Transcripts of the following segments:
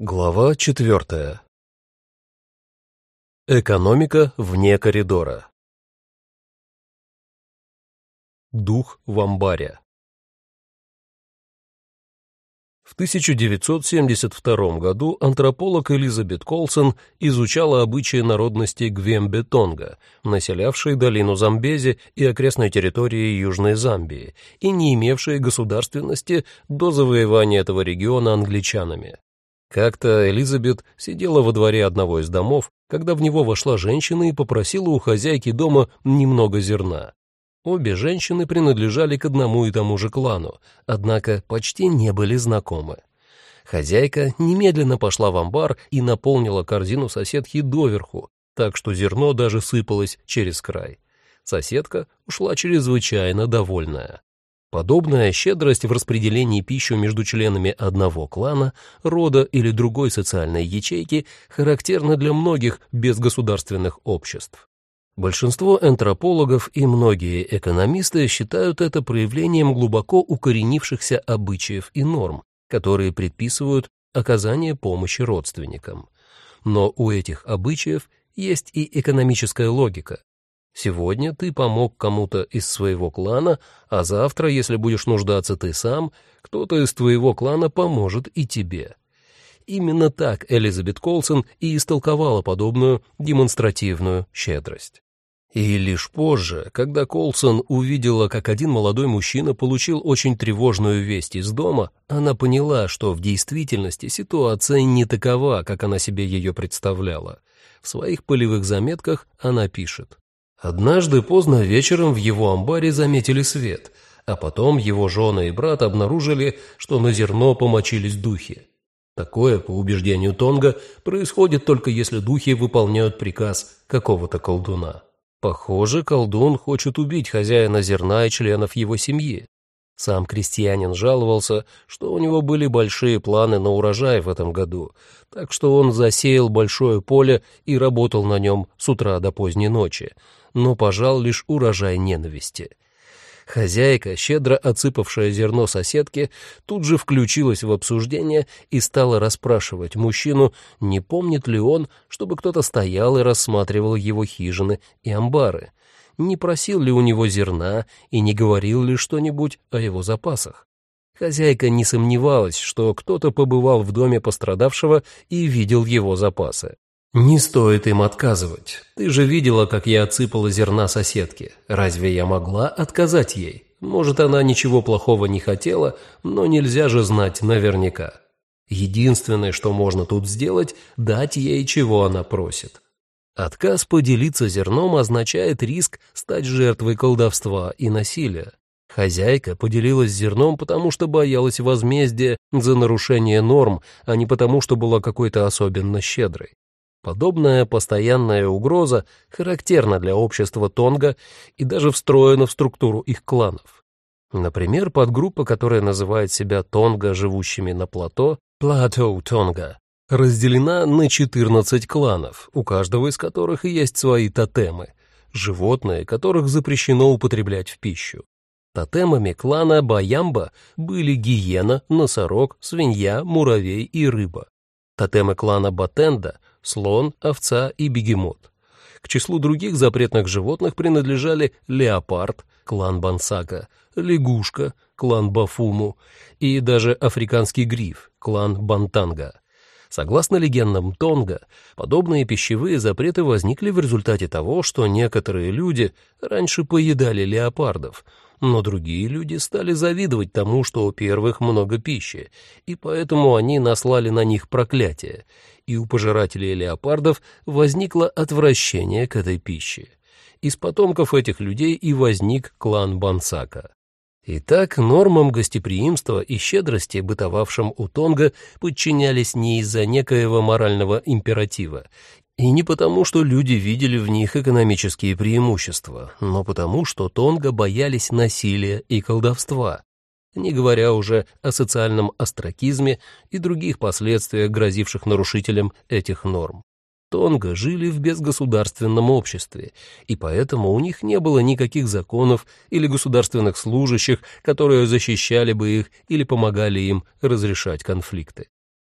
Глава четвертая. Экономика вне коридора. Дух в амбаре. В 1972 году антрополог Элизабет Колсон изучала обычаи народности Гвембе-Тонга, населявшей долину Замбези и окрестной территории Южной Замбии и не имевшей государственности до завоевания этого региона англичанами. Как-то Элизабет сидела во дворе одного из домов, когда в него вошла женщина и попросила у хозяйки дома немного зерна. Обе женщины принадлежали к одному и тому же клану, однако почти не были знакомы. Хозяйка немедленно пошла в амбар и наполнила корзину соседки доверху, так что зерно даже сыпалось через край. Соседка ушла чрезвычайно довольная. Подобная щедрость в распределении пищи между членами одного клана, рода или другой социальной ячейки характерна для многих безгосударственных обществ. Большинство антропологов и многие экономисты считают это проявлением глубоко укоренившихся обычаев и норм, которые предписывают оказание помощи родственникам. Но у этих обычаев есть и экономическая логика, Сегодня ты помог кому-то из своего клана, а завтра, если будешь нуждаться ты сам, кто-то из твоего клана поможет и тебе. Именно так Элизабет Колсон и истолковала подобную демонстративную щедрость. И лишь позже, когда Колсон увидела, как один молодой мужчина получил очень тревожную весть из дома, она поняла, что в действительности ситуация не такова, как она себе ее представляла. В своих полевых заметках она пишет. Однажды поздно вечером в его амбаре заметили свет, а потом его жена и брат обнаружили, что на зерно помочились духи. Такое, по убеждению Тонга, происходит только если духи выполняют приказ какого-то колдуна. Похоже, колдун хочет убить хозяина зерна и членов его семьи. Сам крестьянин жаловался, что у него были большие планы на урожай в этом году, так что он засеял большое поле и работал на нем с утра до поздней ночи, но пожал лишь урожай ненависти. Хозяйка, щедро отсыпавшая зерно соседке, тут же включилась в обсуждение и стала расспрашивать мужчину, не помнит ли он, чтобы кто-то стоял и рассматривал его хижины и амбары, не просил ли у него зерна и не говорил ли что-нибудь о его запасах. Хозяйка не сомневалась, что кто-то побывал в доме пострадавшего и видел его запасы. «Не стоит им отказывать. Ты же видела, как я отсыпала зерна соседке. Разве я могла отказать ей? Может, она ничего плохого не хотела, но нельзя же знать наверняка. Единственное, что можно тут сделать, дать ей, чего она просит. Отказ поделиться зерном означает риск стать жертвой колдовства и насилия. Хозяйка поделилась зерном, потому что боялась возмездия за нарушение норм, а не потому, что была какой-то особенно щедрой. Подобная постоянная угроза характерна для общества Тонга и даже встроена в структуру их кланов. Например, подгруппа, которая называет себя Тонга, живущими на плато, Платоу Тонга, разделена на 14 кланов, у каждого из которых есть свои тотемы, животные, которых запрещено употреблять в пищу. Тотемами клана Баямба были гиена, носорог, свинья, муравей и рыба. Тотемы клана Батенда слон, овца и бегемот. К числу других запретных животных принадлежали леопард, клан Бансака, лягушка, клан Бафуму и даже африканский гриф, клан Бантанга. Согласно легендам Тонга, подобные пищевые запреты возникли в результате того, что некоторые люди раньше поедали леопардов, но другие люди стали завидовать тому, что у первых много пищи, и поэтому они наслали на них проклятие, и у пожирателей леопардов возникло отвращение к этой пище. Из потомков этих людей и возник клан Бансака. Итак, нормам гостеприимства и щедрости, бытовавшим у Тонга, подчинялись не из-за некоего морального императива, и не потому, что люди видели в них экономические преимущества, но потому, что Тонга боялись насилия и колдовства, не говоря уже о социальном остракизме и других последствиях, грозивших нарушителям этих норм. Тонга жили в безгосударственном обществе, и поэтому у них не было никаких законов или государственных служащих, которые защищали бы их или помогали им разрешать конфликты.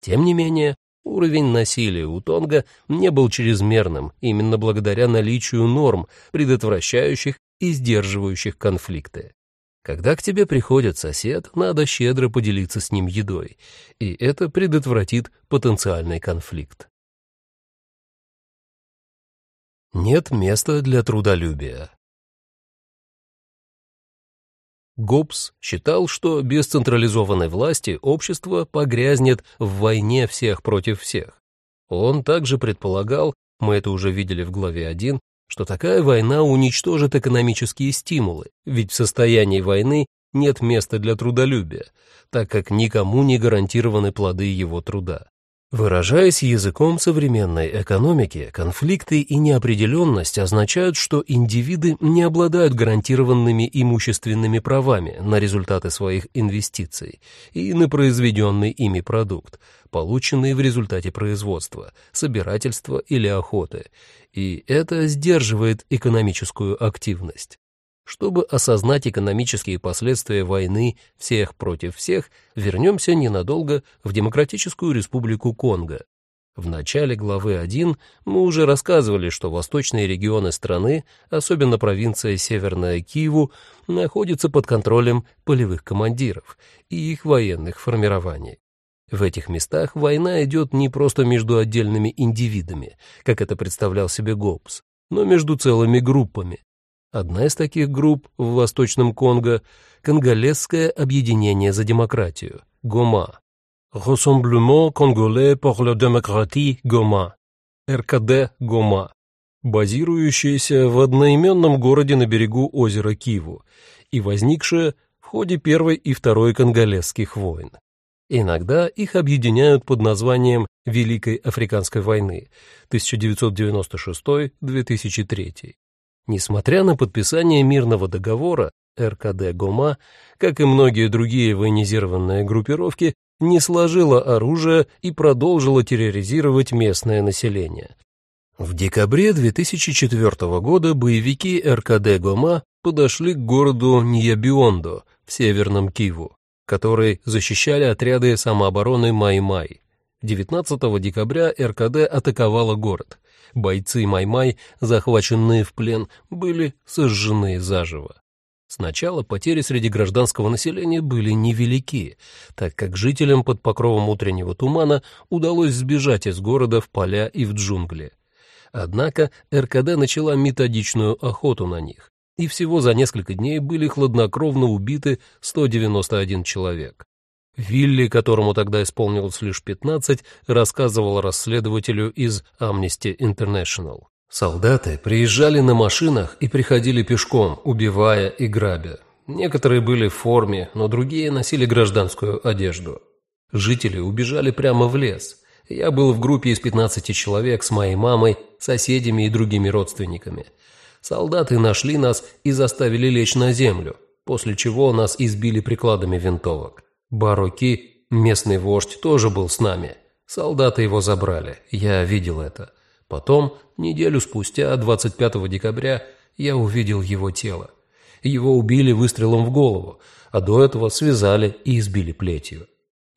Тем не менее, Уровень насилия у Тонга не был чрезмерным именно благодаря наличию норм, предотвращающих и сдерживающих конфликты. Когда к тебе приходит сосед, надо щедро поделиться с ним едой, и это предотвратит потенциальный конфликт. Нет места для трудолюбия. Гоббс считал, что без централизованной власти общество погрязнет в войне всех против всех. Он также предполагал, мы это уже видели в главе 1, что такая война уничтожит экономические стимулы, ведь в состоянии войны нет места для трудолюбия, так как никому не гарантированы плоды его труда. Выражаясь языком современной экономики, конфликты и неопределенность означают, что индивиды не обладают гарантированными имущественными правами на результаты своих инвестиций и на произведенный ими продукт, полученный в результате производства, собирательства или охоты, и это сдерживает экономическую активность. Чтобы осознать экономические последствия войны всех против всех, вернемся ненадолго в Демократическую Республику Конго. В начале главы 1 мы уже рассказывали, что восточные регионы страны, особенно провинция Северная Киеву, находятся под контролем полевых командиров и их военных формирований. В этих местах война идет не просто между отдельными индивидами, как это представлял себе Гоббс, но между целыми группами, Одна из таких групп в Восточном Конго — Конголезское объединение за демократию, ГОМА. Rassemblement Congolais pour la démocratie ГОМА, РКД ГОМА, базирующаяся в одноименном городе на берегу озера Киву и возникшая в ходе Первой и Второй конголезских войн. Иногда их объединяют под названием Великой Африканской войны 1996-2003. Несмотря на подписание мирного договора, РКД Гома, как и многие другие военизированные группировки, не сложила оружие и продолжила терроризировать местное население. В декабре 2004 года боевики РКД Гома подошли к городу Ньябиондо в северном Киву, который защищали отряды самообороны Май-Май. 19 декабря РКД атаковала город бойцы Май-Май, захваченные в плен, были сожжены заживо. Сначала потери среди гражданского населения были невелики, так как жителям под покровом утреннего тумана удалось сбежать из города в поля и в джунгли. Однако РКД начала методичную охоту на них, и всего за несколько дней были хладнокровно убиты 191 человек. Вилли, которому тогда исполнилось лишь 15, рассказывал расследователю из Amnesty International. Солдаты приезжали на машинах и приходили пешком, убивая и грабя. Некоторые были в форме, но другие носили гражданскую одежду. Жители убежали прямо в лес. Я был в группе из 15 человек с моей мамой, соседями и другими родственниками. Солдаты нашли нас и заставили лечь на землю, после чего нас избили прикладами винтовок. Баруки, местный вождь, тоже был с нами. Солдаты его забрали, я видел это. Потом, неделю спустя, 25 декабря, я увидел его тело. Его убили выстрелом в голову, а до этого связали и избили плетью.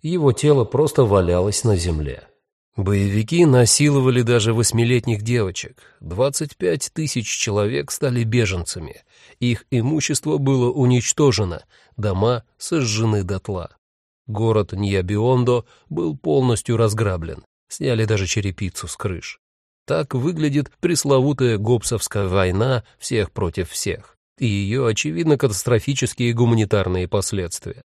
Его тело просто валялось на земле. Боевики насиловали даже восьмилетних девочек. 25 тысяч человек стали беженцами. Их имущество было уничтожено, дома сожжены дотла. Город Ньябиондо был полностью разграблен, сняли даже черепицу с крыш. Так выглядит пресловутая Гоббсовская война всех против всех и ее, очевидно, катастрофические гуманитарные последствия.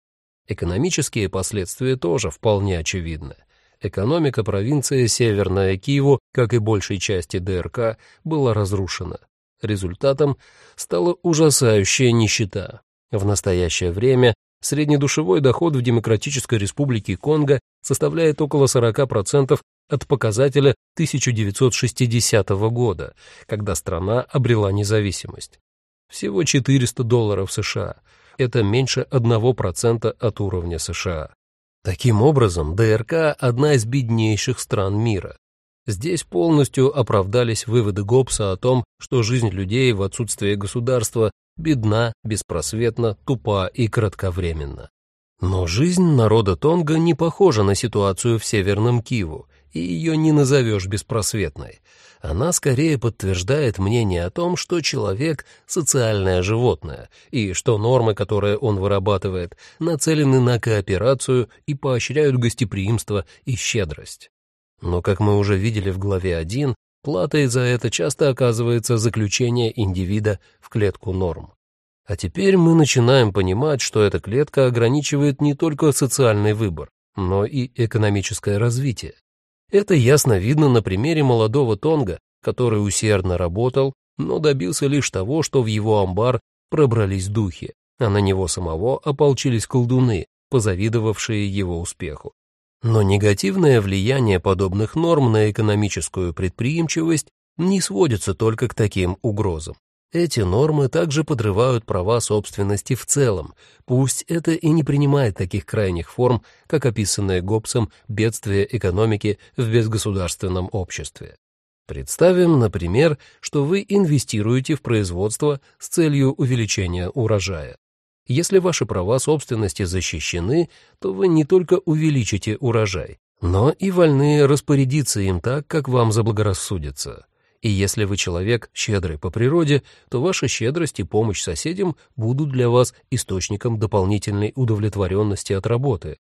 Экономические последствия тоже вполне очевидны. Экономика провинции Северная Киеву, как и большей части ДРК, была разрушена. Результатом стала ужасающая нищета. В настоящее время Среднедушевой доход в Демократической Республике Конго составляет около 40% от показателя 1960 года, когда страна обрела независимость. Всего 400 долларов США. Это меньше 1% от уровня США. Таким образом, ДРК – одна из беднейших стран мира. Здесь полностью оправдались выводы Гоббса о том, что жизнь людей в отсутствие государства бедна, беспросветна, тупа и кратковременна. Но жизнь народа Тонга не похожа на ситуацию в Северном Киву, и ее не назовешь беспросветной. Она скорее подтверждает мнение о том, что человек — социальное животное, и что нормы, которые он вырабатывает, нацелены на кооперацию и поощряют гостеприимство и щедрость. Но, как мы уже видели в главе 1, платой за это часто оказывается заключение индивида в клетку норм. А теперь мы начинаем понимать, что эта клетка ограничивает не только социальный выбор, но и экономическое развитие. Это ясно видно на примере молодого Тонга, который усердно работал, но добился лишь того, что в его амбар пробрались духи, а на него самого ополчились колдуны, позавидовавшие его успеху. Но негативное влияние подобных норм на экономическую предприимчивость не сводится только к таким угрозам. Эти нормы также подрывают права собственности в целом, пусть это и не принимает таких крайних форм, как описанное Гоббсом бедствие экономики в безгосударственном обществе. Представим, например, что вы инвестируете в производство с целью увеличения урожая. Если ваши права собственности защищены, то вы не только увеличите урожай, но и вольны распорядиться им так, как вам заблагорассудится. И если вы человек щедрый по природе, то ваша щедрость и помощь соседям будут для вас источником дополнительной удовлетворенности от работы.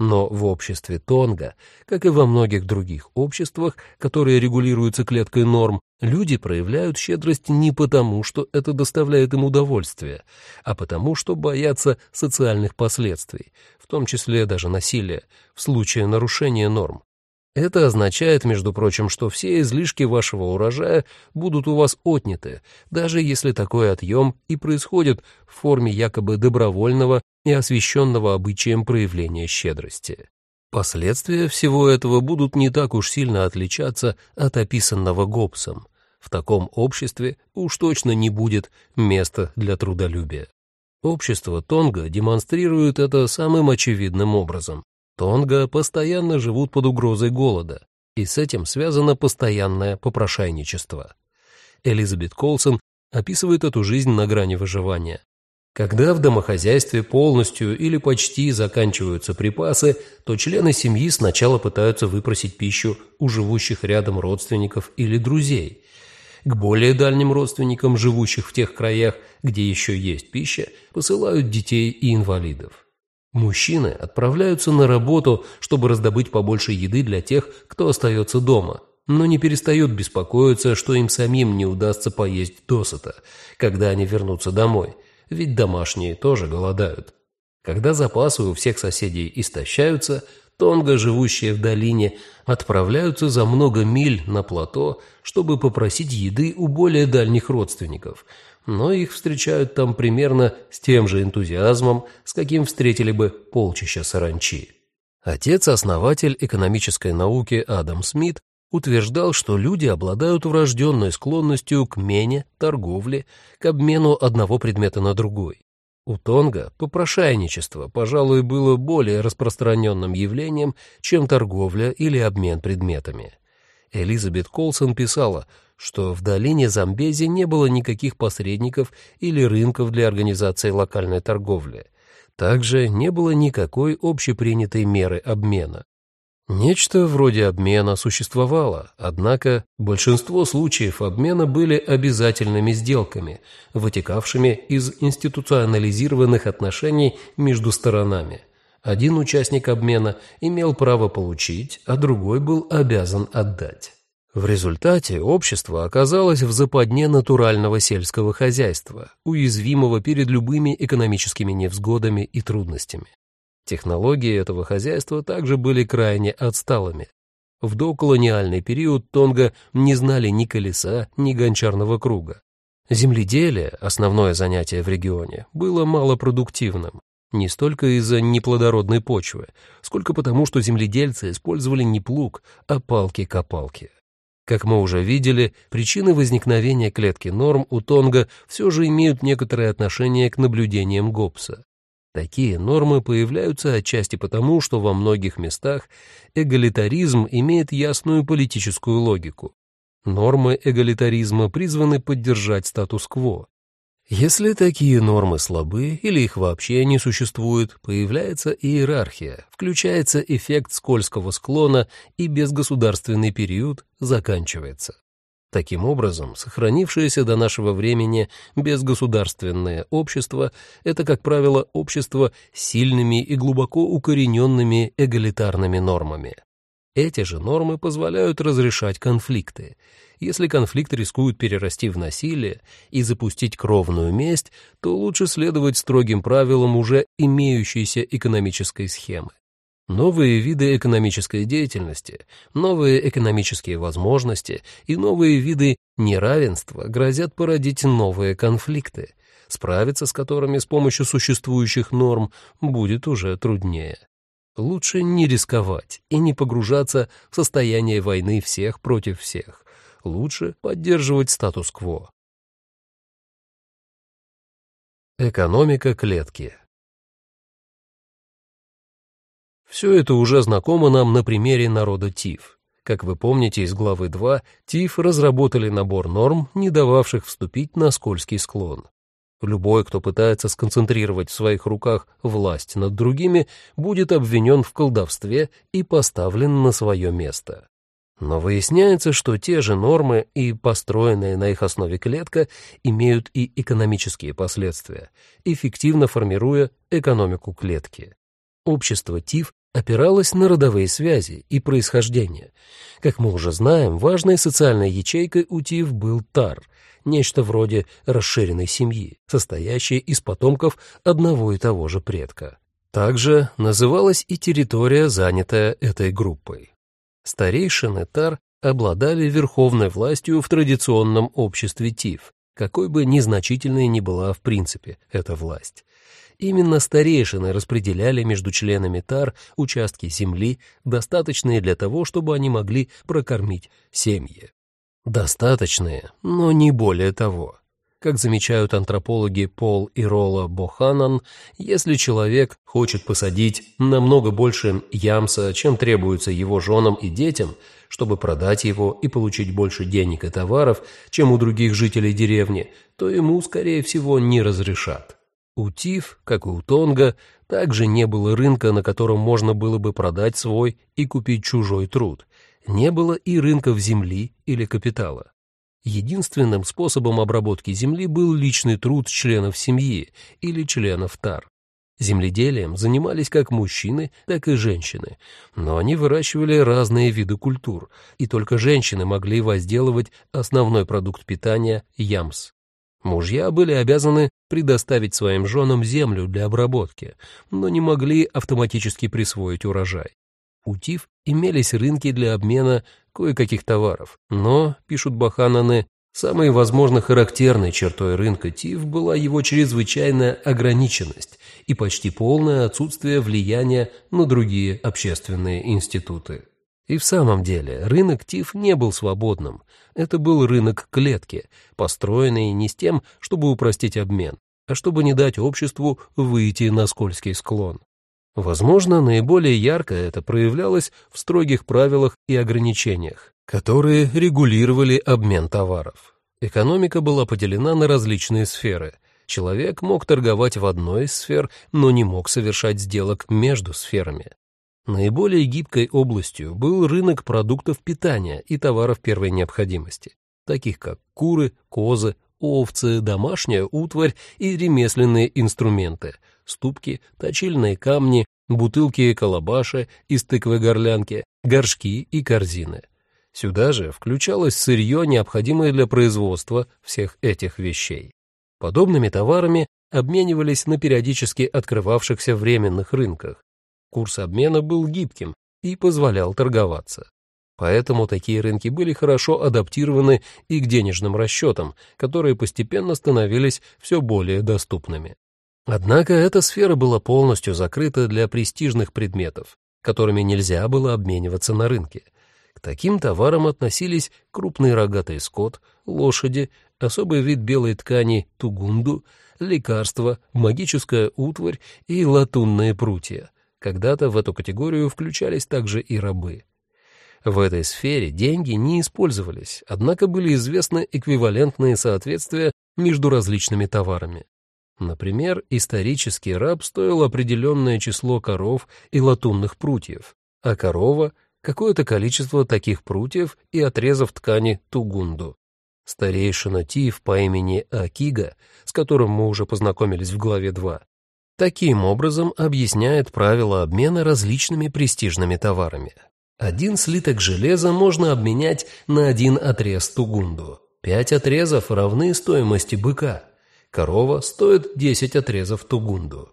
Но в обществе Тонга, как и во многих других обществах, которые регулируются клеткой норм, люди проявляют щедрость не потому, что это доставляет им удовольствие, а потому, что боятся социальных последствий, в том числе даже насилия, в случае нарушения норм. Это означает, между прочим, что все излишки вашего урожая будут у вас отняты, даже если такой отъем и происходит в форме якобы добровольного и освященного обычаем проявления щедрости. Последствия всего этого будут не так уж сильно отличаться от описанного Гоббсом. В таком обществе уж точно не будет места для трудолюбия. Общество Тонга демонстрирует это самым очевидным образом. Тонга постоянно живут под угрозой голода, и с этим связано постоянное попрошайничество. Элизабет Колсон описывает эту жизнь на грани выживания. Когда в домохозяйстве полностью или почти заканчиваются припасы, то члены семьи сначала пытаются выпросить пищу у живущих рядом родственников или друзей. К более дальним родственникам, живущих в тех краях, где еще есть пища, посылают детей и инвалидов. Мужчины отправляются на работу, чтобы раздобыть побольше еды для тех, кто остается дома, но не перестают беспокоиться, что им самим не удастся поесть досыта, когда они вернутся домой, ведь домашние тоже голодают. Когда запасы у всех соседей истощаются, Тонго, живущие в долине, отправляются за много миль на плато, чтобы попросить еды у более дальних родственников – но их встречают там примерно с тем же энтузиазмом, с каким встретили бы полчища саранчи. Отец-основатель экономической науки Адам Смит утверждал, что люди обладают врожденной склонностью к мене, торговле, к обмену одного предмета на другой. У Тонга попрошайничество, пожалуй, было более распространенным явлением, чем торговля или обмен предметами. Элизабет Колсон писала, что в долине Замбези не было никаких посредников или рынков для организации локальной торговли. Также не было никакой общепринятой меры обмена. Нечто вроде обмена существовало, однако большинство случаев обмена были обязательными сделками, вытекавшими из институционализированных отношений между сторонами. Один участник обмена имел право получить, а другой был обязан отдать. В результате общество оказалось в западне натурального сельского хозяйства, уязвимого перед любыми экономическими невзгодами и трудностями. Технологии этого хозяйства также были крайне отсталыми. В доколониальный период Тонга не знали ни колеса, ни гончарного круга. Земледелие, основное занятие в регионе, было малопродуктивным. Не столько из-за неплодородной почвы, сколько потому, что земледельцы использовали не плуг, а палки-копалки. Как мы уже видели, причины возникновения клетки норм у Тонга все же имеют некоторое отношение к наблюдениям Гоббса. Такие нормы появляются отчасти потому, что во многих местах эгалитаризм имеет ясную политическую логику. Нормы эгалитаризма призваны поддержать статус-кво. Если такие нормы слабы или их вообще не существует, появляется иерархия, включается эффект скользкого склона и безгосударственный период заканчивается. Таким образом, сохранившееся до нашего времени безгосударственное общество — это, как правило, общество с сильными и глубоко укорененными эгалитарными нормами. Эти же нормы позволяют разрешать конфликты. Если конфликт рискует перерасти в насилие и запустить кровную месть, то лучше следовать строгим правилам уже имеющейся экономической схемы. Новые виды экономической деятельности, новые экономические возможности и новые виды неравенства грозят породить новые конфликты, справиться с которыми с помощью существующих норм будет уже труднее. Лучше не рисковать и не погружаться в состояние войны всех против всех. Лучше поддерживать статус-кво. Экономика клетки Все это уже знакомо нам на примере народа ТИФ. Как вы помните из главы 2, ТИФ разработали набор норм, не дававших вступить на скользкий склон. Любой, кто пытается сконцентрировать в своих руках власть над другими, будет обвинен в колдовстве и поставлен на свое место. Но выясняется, что те же нормы и построенная на их основе клетка имеют и экономические последствия, эффективно формируя экономику клетки. Общество ТИФ опиралось на родовые связи и происхождение. Как мы уже знаем, важной социальной ячейкой у ТИФ был ТАР — нечто вроде расширенной семьи, состоящей из потомков одного и того же предка. Также называлась и территория, занятая этой группой. Старейшины Тар обладали верховной властью в традиционном обществе Тиф, какой бы незначительной ни была в принципе эта власть. Именно старейшины распределяли между членами Тар участки земли, достаточные для того, чтобы они могли прокормить семьи. Достаточные, но не более того. Как замечают антропологи Пол и Ролла Боханан, если человек хочет посадить намного больше ямса, чем требуется его женам и детям, чтобы продать его и получить больше денег и товаров, чем у других жителей деревни, то ему, скорее всего, не разрешат. У Тиф, как и у Тонга, также не было рынка, на котором можно было бы продать свой и купить чужой труд, не было и рынков земли или капитала. Единственным способом обработки земли был личный труд членов семьи или членов ТАР. Земледелием занимались как мужчины, так и женщины, но они выращивали разные виды культур, и только женщины могли возделывать основной продукт питания – ямс. Мужья были обязаны предоставить своим женам землю для обработки, но не могли автоматически присвоить урожай. У ТИФ имелись рынки для обмена кое-каких товаров, но, пишут Бахананы, самой, возможно, характерной чертой рынка ТИФ была его чрезвычайная ограниченность и почти полное отсутствие влияния на другие общественные институты. И в самом деле рынок ТИФ не был свободным. Это был рынок клетки, построенный не с тем, чтобы упростить обмен, а чтобы не дать обществу выйти на скользкий склон. Возможно, наиболее ярко это проявлялось в строгих правилах и ограничениях, которые регулировали обмен товаров. Экономика была поделена на различные сферы. Человек мог торговать в одной из сфер, но не мог совершать сделок между сферами. Наиболее гибкой областью был рынок продуктов питания и товаров первой необходимости, таких как куры, козы, овцы, домашняя утварь и ремесленные инструменты, ступки, точильные камни, бутылки и колобаши из тыквы-горлянки, горшки и корзины. Сюда же включалось сырье, необходимое для производства всех этих вещей. Подобными товарами обменивались на периодически открывавшихся временных рынках. Курс обмена был гибким и позволял торговаться. Поэтому такие рынки были хорошо адаптированы и к денежным расчетам, которые постепенно становились все более доступными. Однако эта сфера была полностью закрыта для престижных предметов, которыми нельзя было обмениваться на рынке. К таким товарам относились крупный рогатый скот, лошади, особый вид белой ткани тугунду, лекарства, магическая утварь и латунные прутья. Когда-то в эту категорию включались также и рабы. В этой сфере деньги не использовались, однако были известны эквивалентные соответствия между различными товарами. Например, исторический раб стоил определенное число коров и латунных прутьев, а корова — какое-то количество таких прутьев и отрезов ткани тугунду. Старейшина Тиф по имени Акига, с которым мы уже познакомились в главе 2, таким образом объясняет правила обмена различными престижными товарами. Один слиток железа можно обменять на один отрез тугунду. Пять отрезов равны стоимости быка. Корова стоит 10 отрезов тугунду.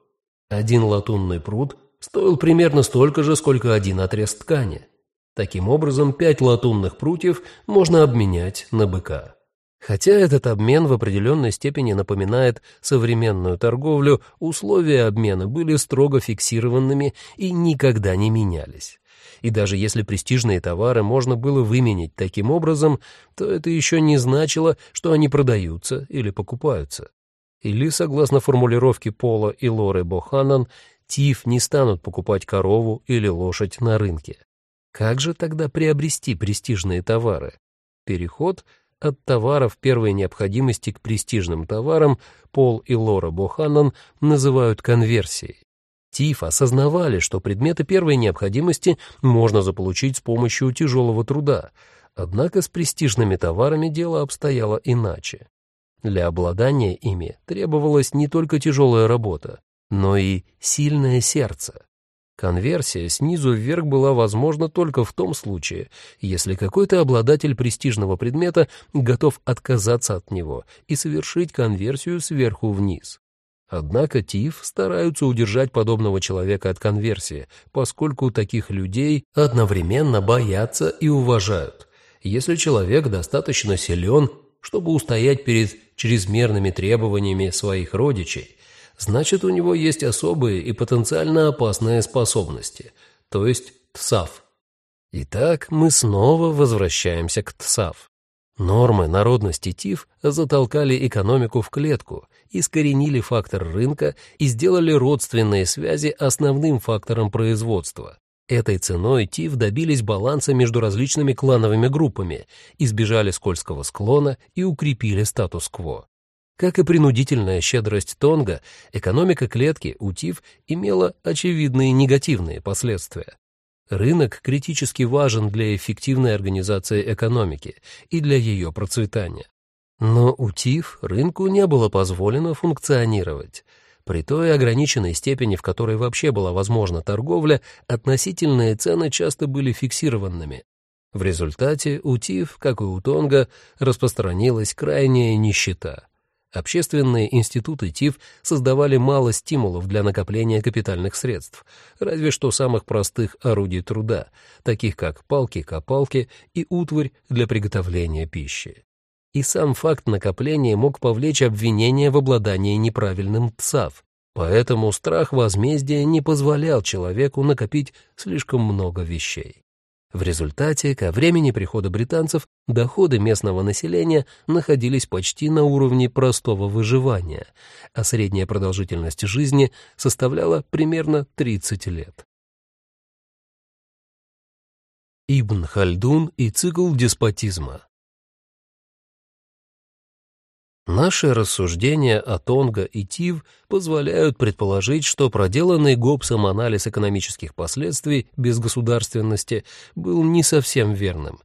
Один латунный пруд стоил примерно столько же, сколько один отрез ткани. Таким образом, пять латунных прутьев можно обменять на быка. Хотя этот обмен в определенной степени напоминает современную торговлю, условия обмена были строго фиксированными и никогда не менялись. И даже если престижные товары можно было выменить таким образом, то это еще не значило, что они продаются или покупаются. Или, согласно формулировке Пола и Лоры Боханан, ТИФ не станут покупать корову или лошадь на рынке. Как же тогда приобрести престижные товары? Переход от товаров первой необходимости к престижным товарам Пол и Лора Боханан называют конверсией. ТИФ осознавали, что предметы первой необходимости можно заполучить с помощью тяжелого труда, однако с престижными товарами дело обстояло иначе. Для обладания ими требовалась не только тяжелая работа, но и сильное сердце. Конверсия снизу вверх была возможна только в том случае, если какой-то обладатель престижного предмета готов отказаться от него и совершить конверсию сверху вниз. Однако ТИФ стараются удержать подобного человека от конверсии, поскольку таких людей одновременно боятся и уважают. Если человек достаточно силен, чтобы устоять перед чрезмерными требованиями своих родичей, значит, у него есть особые и потенциально опасные способности, то есть ТСАФ. Итак, мы снова возвращаемся к ТСАФ. Нормы народности ТИФ затолкали экономику в клетку, искоренили фактор рынка и сделали родственные связи основным фактором производства. Этой ценой ТИФ добились баланса между различными клановыми группами, избежали скользкого склона и укрепили статус-кво. Как и принудительная щедрость Тонга, экономика клетки у ТИФ имела очевидные негативные последствия. Рынок критически важен для эффективной организации экономики и для ее процветания. Но у ТИФ рынку не было позволено функционировать. При той ограниченной степени, в которой вообще была возможна торговля, относительные цены часто были фиксированными. В результате у ТИФ, как и у Тонга, распространилась крайняя нищета. Общественные институты ТИФ создавали мало стимулов для накопления капитальных средств, разве что самых простых орудий труда, таких как палки-копалки и утварь для приготовления пищи. И сам факт накопления мог повлечь обвинение в обладании неправильным ТСАВ, поэтому страх возмездия не позволял человеку накопить слишком много вещей. В результате, ко времени прихода британцев, доходы местного населения находились почти на уровне простого выживания, а средняя продолжительность жизни составляла примерно 30 лет. Ибн Хальдун и цикл деспотизма Наши рассуждения о Тонго и Тив позволяют предположить, что проделанный Гоббсом анализ экономических последствий безгосударственности был не совсем верным.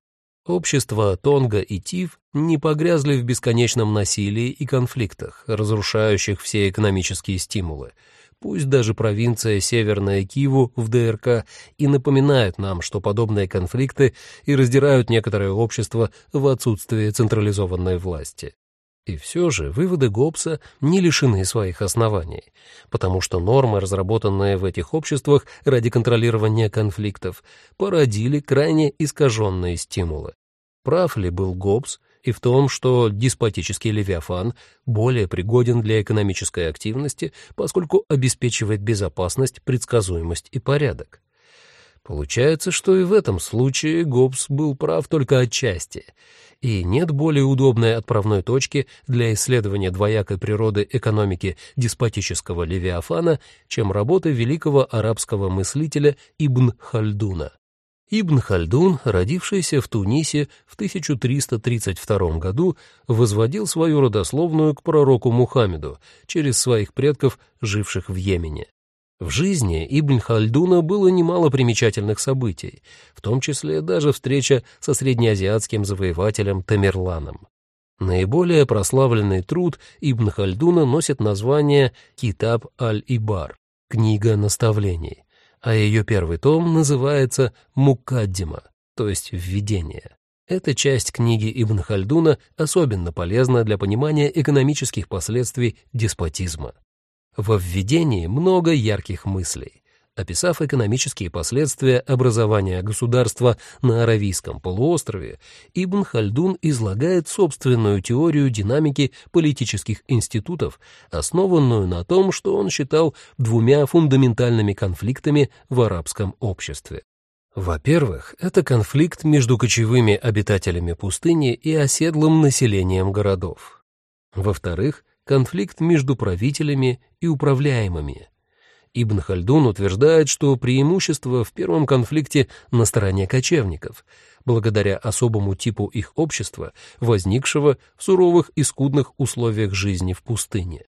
Общества Тонго и Тив не погрязли в бесконечном насилии и конфликтах, разрушающих все экономические стимулы. Пусть даже провинция Северная Киву в ДРК и напоминает нам, что подобные конфликты и раздирают некоторое общество в отсутствие централизованной власти. И все же выводы Гоббса не лишены своих оснований, потому что нормы, разработанные в этих обществах ради контролирования конфликтов, породили крайне искаженные стимулы. Прав ли был Гоббс и в том, что деспотический левиафан более пригоден для экономической активности, поскольку обеспечивает безопасность, предсказуемость и порядок? Получается, что и в этом случае Гоббс был прав только отчасти, и нет более удобной отправной точки для исследования двоякой природы экономики деспотического Левиафана, чем работа великого арабского мыслителя Ибн Хальдуна. Ибн Хальдун, родившийся в Тунисе в 1332 году, возводил свою родословную к пророку Мухаммеду через своих предков, живших в Йемене. В жизни Ибн Хальдуна было немало примечательных событий, в том числе даже встреча со среднеазиатским завоевателем Тамерланом. Наиболее прославленный труд Ибн Хальдуна носит название «Китаб аль-Ибар» — «Книга наставлений», а ее первый том называется «Мукаддима», то есть «Введение». Эта часть книги Ибн Хальдуна особенно полезна для понимания экономических последствий деспотизма. Во введении много ярких мыслей. Описав экономические последствия образования государства на Аравийском полуострове, Ибн Хальдун излагает собственную теорию динамики политических институтов, основанную на том, что он считал двумя фундаментальными конфликтами в арабском обществе. Во-первых, это конфликт между кочевыми обитателями пустыни и оседлым населением городов. Во-вторых, конфликт между правителями и управляемыми. Ибн Хальдун утверждает, что преимущество в первом конфликте на стороне кочевников, благодаря особому типу их общества, возникшего в суровых и скудных условиях жизни в пустыне.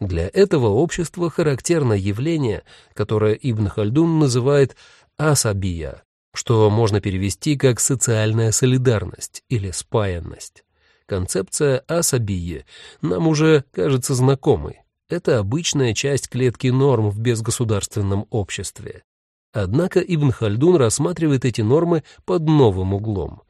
Для этого общества характерно явление, которое Ибн Хальдун называет асабия, что можно перевести как социальная солидарность или спаянность. Концепция асабии нам уже кажется знакомой. Это обычная часть клетки норм в безгосударственном обществе. Однако Ибн Хальдун рассматривает эти нормы под новым углом.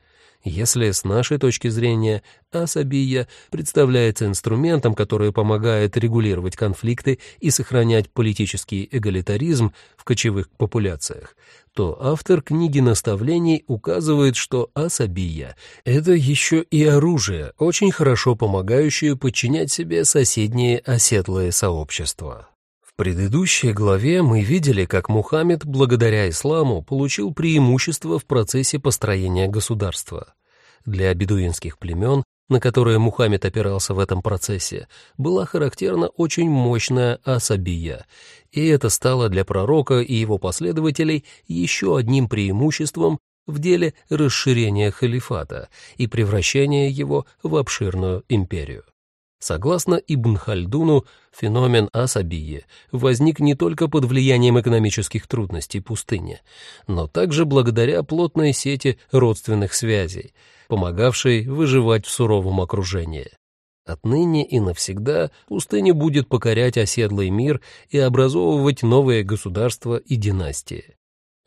Если с нашей точки зрения асабия представляется инструментом, который помогает регулировать конфликты и сохранять политический эгалитаризм в кочевых популяциях, то автор книги наставлений указывает, что асабия — это еще и оружие, очень хорошо помогающее подчинять себе соседние оседлые сообщества. Предыдущей главе мы видели, как Мухаммед благодаря исламу получил преимущество в процессе построения государства. Для бедуинских племен, на которые Мухаммед опирался в этом процессе, была характерна очень мощная асабия, и это стало для пророка и его последователей еще одним преимуществом в деле расширения халифата и превращения его в обширную империю. Согласно Ибн Хальдуну, феномен асабии возник не только под влиянием экономических трудностей пустыни, но также благодаря плотной сети родственных связей, помогавшей выживать в суровом окружении. Отныне и навсегда пустыня будет покорять оседлый мир и образовывать новые государства и династии.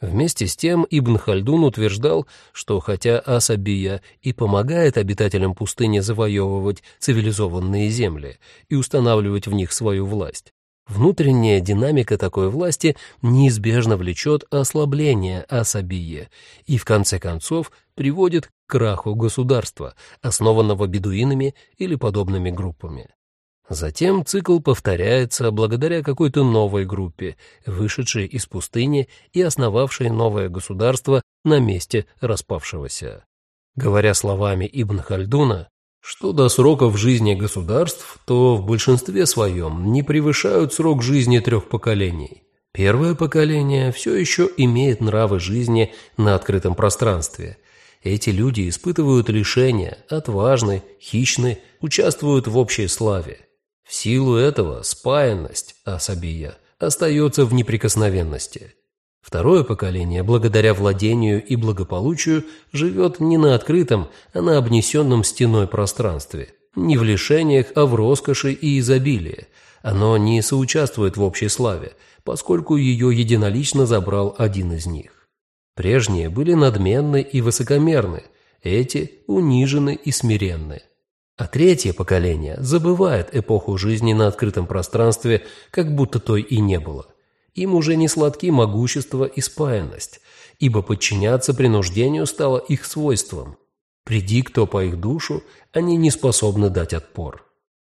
Вместе с тем Ибн Хальдун утверждал, что хотя Асабия и помогает обитателям пустыни завоевывать цивилизованные земли и устанавливать в них свою власть, внутренняя динамика такой власти неизбежно влечет ослабление Асабии и, в конце концов, приводит к краху государства, основанного бедуинами или подобными группами. Затем цикл повторяется благодаря какой-то новой группе, вышедшей из пустыни и основавшей новое государство на месте распавшегося. Говоря словами Ибн Хальдуна, что до сроков жизни государств, то в большинстве своем не превышают срок жизни трех поколений. Первое поколение все еще имеет нравы жизни на открытом пространстве. Эти люди испытывают лишения, отважны, хищны, участвуют в общей славе. В силу этого спаянность асабия остается в неприкосновенности. Второе поколение, благодаря владению и благополучию, живет не на открытом, а на обнесенном стеной пространстве. Не в лишениях, а в роскоши и изобилии. Оно не соучаствует в общей славе, поскольку ее единолично забрал один из них. Прежние были надменны и высокомерны, эти унижены и смиренны. А третье поколение забывает эпоху жизни на открытом пространстве, как будто той и не было. Им уже не сладки могущество и спаянность, ибо подчиняться принуждению стало их свойством. Приди кто по их душу, они не способны дать отпор.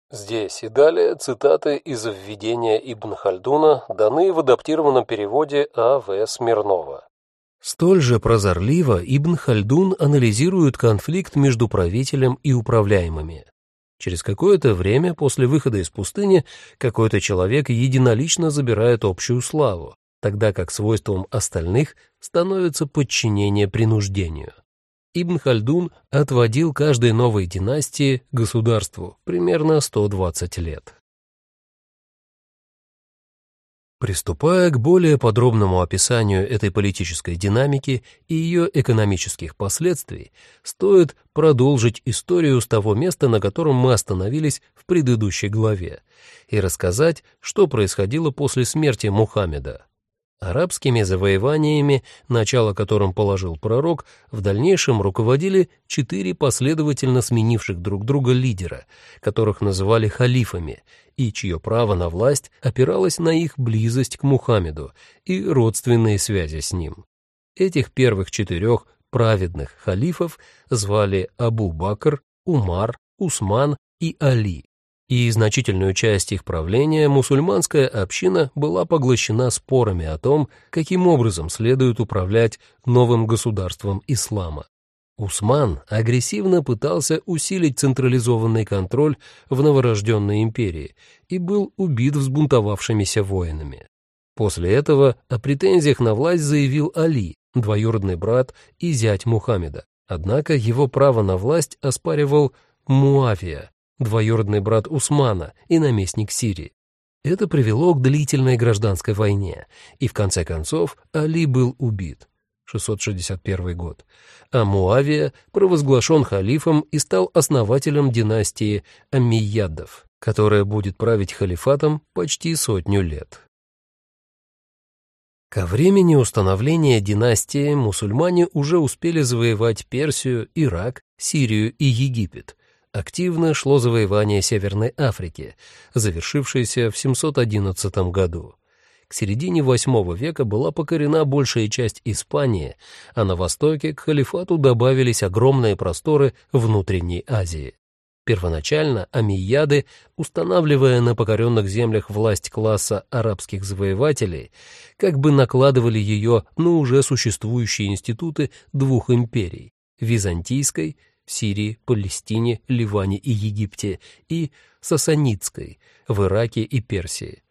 Здесь и далее цитаты из введения Ибн Хальдуна даны в адаптированном переводе А.В. Смирнова. Столь же прозорливо Ибн Хальдун анализирует конфликт между правителем и управляемыми. Через какое-то время после выхода из пустыни какой-то человек единолично забирает общую славу, тогда как свойством остальных становится подчинение принуждению. Ибн Хальдун отводил каждой новой династии государству примерно 120 лет. Приступая к более подробному описанию этой политической динамики и ее экономических последствий, стоит продолжить историю с того места, на котором мы остановились в предыдущей главе, и рассказать, что происходило после смерти Мухаммеда. Арабскими завоеваниями, начало которым положил пророк, в дальнейшем руководили четыре последовательно сменивших друг друга лидера, которых называли халифами, и чье право на власть опиралось на их близость к Мухаммеду и родственные связи с ним. Этих первых четырех праведных халифов звали Абу Бакр, Умар, Усман и Али и значительную часть их правления мусульманская община была поглощена спорами о том, каким образом следует управлять новым государством ислама. Усман агрессивно пытался усилить централизованный контроль в новорожденной империи и был убит взбунтовавшимися воинами. После этого о претензиях на власть заявил Али, двоюродный брат и зять Мухаммеда. Однако его право на власть оспаривал Муавия, двоюродный брат Усмана и наместник Сирии. Это привело к длительной гражданской войне, и в конце концов Али был убит. 661 год, а Муавия провозглашен халифом и стал основателем династии Аммиядов, которая будет править халифатом почти сотню лет. Ко времени установления династии мусульмане уже успели завоевать Персию, Ирак, Сирию и Египет, активно шло завоевание Северной Африки, завершившееся в 711 году. К середине VIII века была покорена большая часть Испании, а на востоке к халифату добавились огромные просторы внутренней Азии. Первоначально амияды, устанавливая на покоренных землях власть класса арабских завоевателей, как бы накладывали ее на уже существующие институты двух империй – византийской – Сирии, Палестине, Ливане и Египте, и Сасанидской в Ираке и Персии.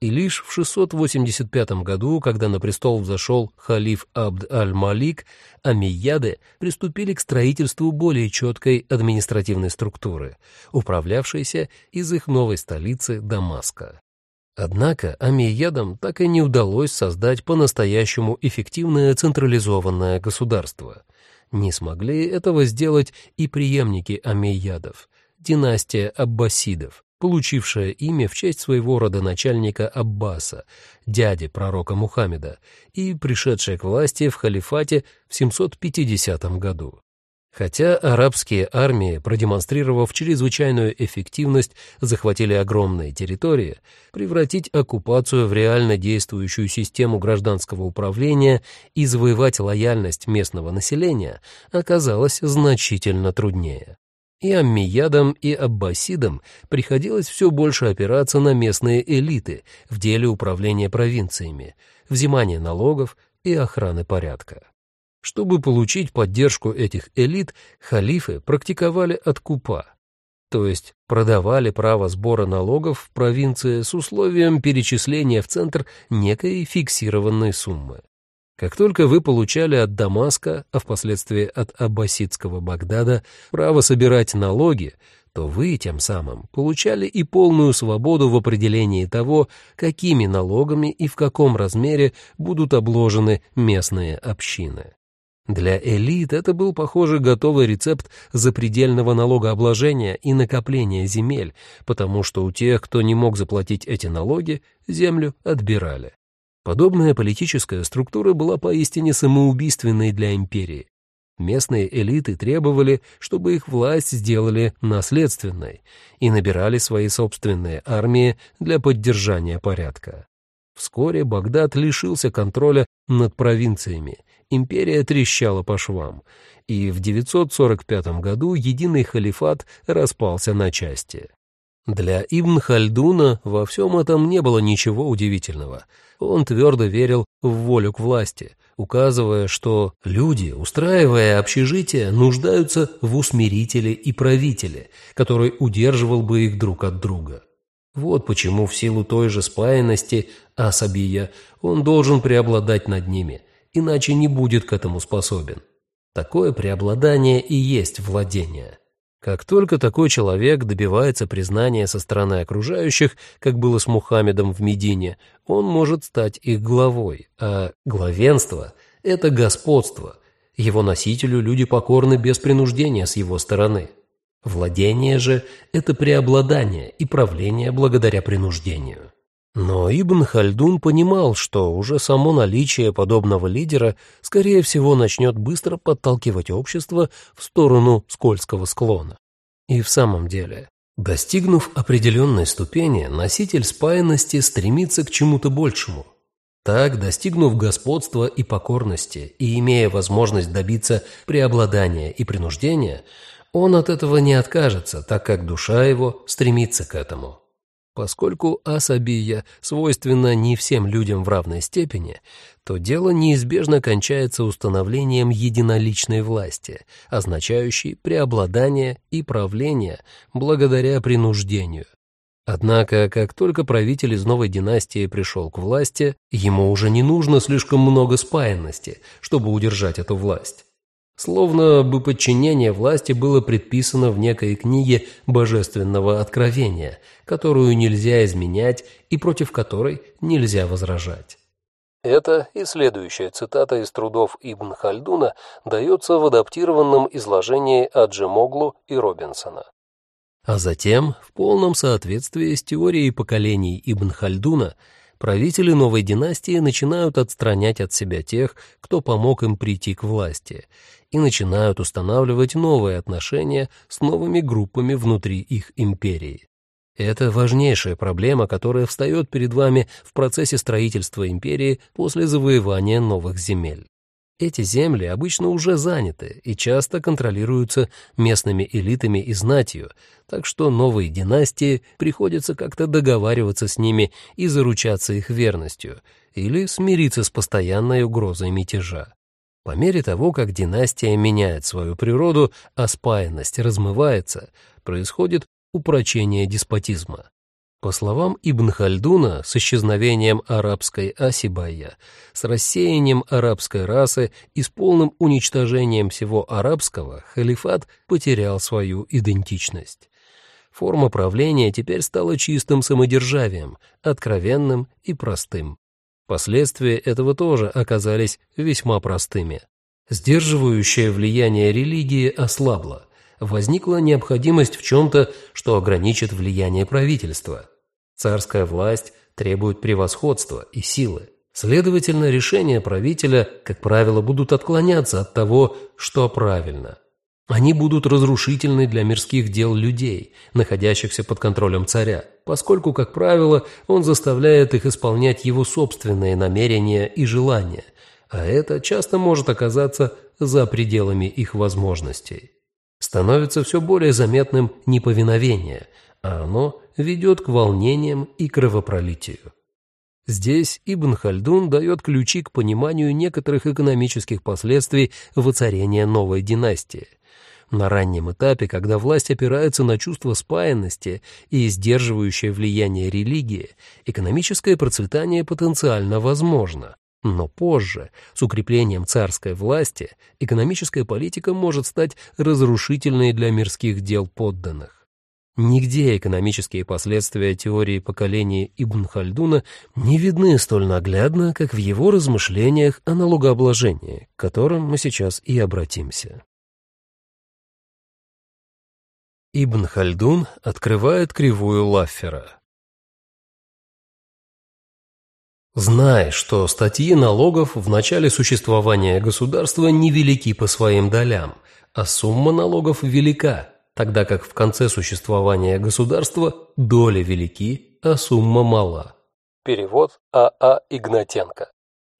И лишь в 685 году, когда на престол взошел халиф Абд аль-Малик, амияды приступили к строительству более четкой административной структуры, управлявшейся из их новой столицы Дамаска. Однако амиядам так и не удалось создать по-настоящему эффективное централизованное государство — не смогли этого сделать и преемники амейядов, династия аббасидов, получившая имя в честь своего родоначальника Аббаса, дяди пророка Мухаммеда, и пришедшая к власти в халифате в 750 году. Хотя арабские армии, продемонстрировав чрезвычайную эффективность, захватили огромные территории, превратить оккупацию в реально действующую систему гражданского управления и завоевать лояльность местного населения оказалось значительно труднее. И аммиядам, и аббасидам приходилось все больше опираться на местные элиты в деле управления провинциями, взимания налогов и охраны порядка. Чтобы получить поддержку этих элит, халифы практиковали откупа, то есть продавали право сбора налогов в провинции с условием перечисления в центр некой фиксированной суммы. Как только вы получали от Дамаска, а впоследствии от аббасидского Багдада, право собирать налоги, то вы тем самым получали и полную свободу в определении того, какими налогами и в каком размере будут обложены местные общины. Для элит это был, похоже, готовый рецепт запредельного налогообложения и накопления земель, потому что у тех, кто не мог заплатить эти налоги, землю отбирали. Подобная политическая структура была поистине самоубийственной для империи. Местные элиты требовали, чтобы их власть сделали наследственной и набирали свои собственные армии для поддержания порядка. Вскоре Багдад лишился контроля над провинциями, империя трещала по швам, и в 945 году единый халифат распался на части. Для Ибн Хальдуна во всем этом не было ничего удивительного. Он твердо верил в волю к власти, указывая, что люди, устраивая общежитие, нуждаются в усмирителе и правителе, который удерживал бы их друг от друга. Вот почему в силу той же спаянности асабия он должен преобладать над ними, иначе не будет к этому способен. Такое преобладание и есть владение. Как только такой человек добивается признания со стороны окружающих, как было с Мухаммедом в Медине, он может стать их главой, а главенство – это господство. Его носителю люди покорны без принуждения с его стороны. Владение же – это преобладание и правление благодаря принуждению. Но Ибн Хальдун понимал, что уже само наличие подобного лидера, скорее всего, начнет быстро подталкивать общество в сторону скользкого склона. И в самом деле, достигнув определенной ступени, носитель спаянности стремится к чему-то большему. Так, достигнув господства и покорности и имея возможность добиться преобладания и принуждения, он от этого не откажется, так как душа его стремится к этому. Поскольку асабия свойственна не всем людям в равной степени, то дело неизбежно кончается установлением единоличной власти, означающей преобладание и правление благодаря принуждению. Однако, как только правитель из новой династии пришел к власти, ему уже не нужно слишком много спаянности, чтобы удержать эту власть. Словно бы подчинение власти было предписано в некой книге божественного откровения, которую нельзя изменять и против которой нельзя возражать. Это и следующая цитата из трудов Ибн Хальдуна дается в адаптированном изложении Аджемоглу и Робинсона. А затем, в полном соответствии с теорией поколений Ибн Хальдуна, правители новой династии начинают отстранять от себя тех, кто помог им прийти к власти, и начинают устанавливать новые отношения с новыми группами внутри их империи. Это важнейшая проблема, которая встает перед вами в процессе строительства империи после завоевания новых земель. Эти земли обычно уже заняты и часто контролируются местными элитами и знатью, так что новые династии приходится как-то договариваться с ними и заручаться их верностью, или смириться с постоянной угрозой мятежа. По мере того, как династия меняет свою природу, а спаянность размывается, происходит упрочение деспотизма. По словам Ибн Хальдуна, с исчезновением арабской Асибая, с рассеянием арабской расы и с полным уничтожением всего арабского, халифат потерял свою идентичность. Форма правления теперь стала чистым самодержавием, откровенным и простым. Последствия этого тоже оказались весьма простыми. Сдерживающее влияние религии ослабло. Возникла необходимость в чем-то, что ограничит влияние правительства. Царская власть требует превосходства и силы. Следовательно, решения правителя, как правило, будут отклоняться от того, что правильно. Они будут разрушительны для мирских дел людей, находящихся под контролем царя, поскольку, как правило, он заставляет их исполнять его собственные намерения и желания, а это часто может оказаться за пределами их возможностей. Становится все более заметным неповиновение, а оно ведет к волнениям и кровопролитию. Здесь Ибн Хальдун дает ключи к пониманию некоторых экономических последствий воцарения новой династии – на раннем этапе, когда власть опирается на чувство спаянности и сдерживающее влияние религии, экономическое процветание потенциально возможно. Но позже, с укреплением царской власти, экономическая политика может стать разрушительной для мирских дел подданных. Нигде экономические последствия теории поколения Ибн Хальдуна не видны столь наглядно, как в его размышлениях о налогообложении, к которым мы сейчас и обратимся. Ибн Хальдун открывает кривую Лаффера. Знай, что статьи налогов в начале существования государства невелики по своим долям, а сумма налогов велика, тогда как в конце существования государства доли велики, а сумма мала. Перевод А.А. А Игнатенко.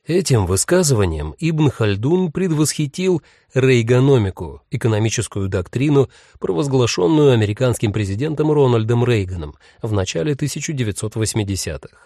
Этим высказыванием Ибн Хальдун предвосхитил рейгономику, экономическую доктрину, провозглашенную американским президентом Рональдом Рейганом в начале 1980-х.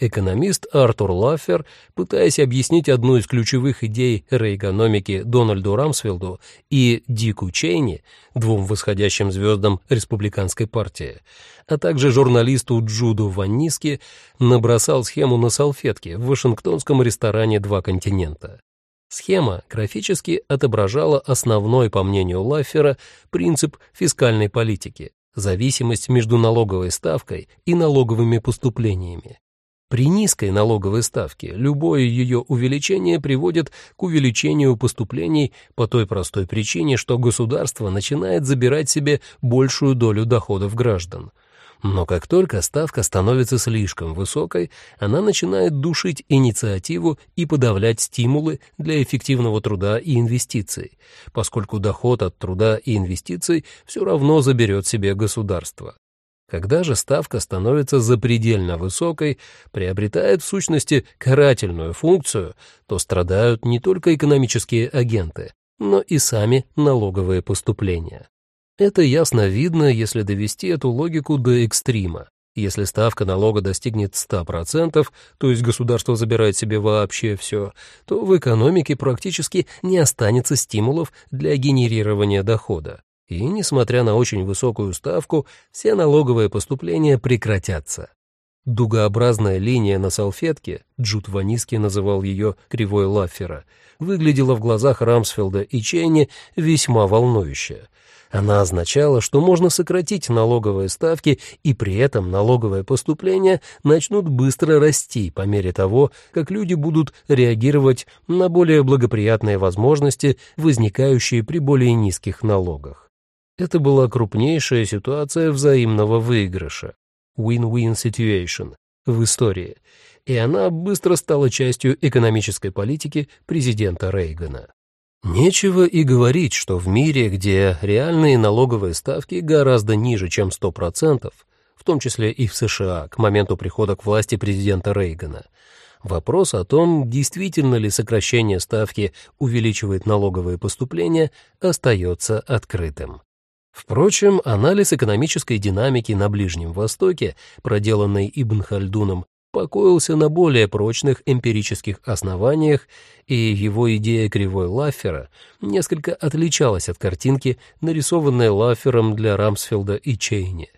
Экономист Артур Лаффер, пытаясь объяснить одну из ключевых идей рейгономики Дональду Рамсфилду и Дику Чейни, двум восходящим звездам республиканской партии, а также журналисту Джуду Ванниски, набросал схему на салфетке в вашингтонском ресторане «Два континента». Схема графически отображала основной, по мнению Лаффера, принцип фискальной политики – зависимость между налоговой ставкой и налоговыми поступлениями. При низкой налоговой ставке любое ее увеличение приводит к увеличению поступлений по той простой причине, что государство начинает забирать себе большую долю доходов граждан – но как только ставка становится слишком высокой, она начинает душить инициативу и подавлять стимулы для эффективного труда и инвестиций, поскольку доход от труда и инвестиций все равно заберет себе государство. Когда же ставка становится запредельно высокой, приобретает в сущности карательную функцию, то страдают не только экономические агенты, но и сами налоговые поступления. Это ясно видно, если довести эту логику до экстрима. Если ставка налога достигнет 100%, то есть государство забирает себе вообще все, то в экономике практически не останется стимулов для генерирования дохода. И, несмотря на очень высокую ставку, все налоговые поступления прекратятся. Дугообразная линия на салфетке, Джуд Ваниски называл ее кривой Лаффера, выглядела в глазах Рамсфелда и Чейни весьма волнующе. Она означала, что можно сократить налоговые ставки, и при этом налоговые поступления начнут быстро расти по мере того, как люди будут реагировать на более благоприятные возможности, возникающие при более низких налогах. Это была крупнейшая ситуация взаимного выигрыша win-win situation в истории, и она быстро стала частью экономической политики президента Рейгана. Нечего и говорить, что в мире, где реальные налоговые ставки гораздо ниже, чем 100%, в том числе и в США к моменту прихода к власти президента Рейгана, вопрос о том, действительно ли сокращение ставки увеличивает налоговые поступления, остается открытым. Впрочем, анализ экономической динамики на Ближнем Востоке, проделанный Ибн Хальдуном, покоился на более прочных эмпирических основаниях, и его идея кривой Лаффера несколько отличалась от картинки, нарисованной Лаффером для Рамсфелда и Чейни.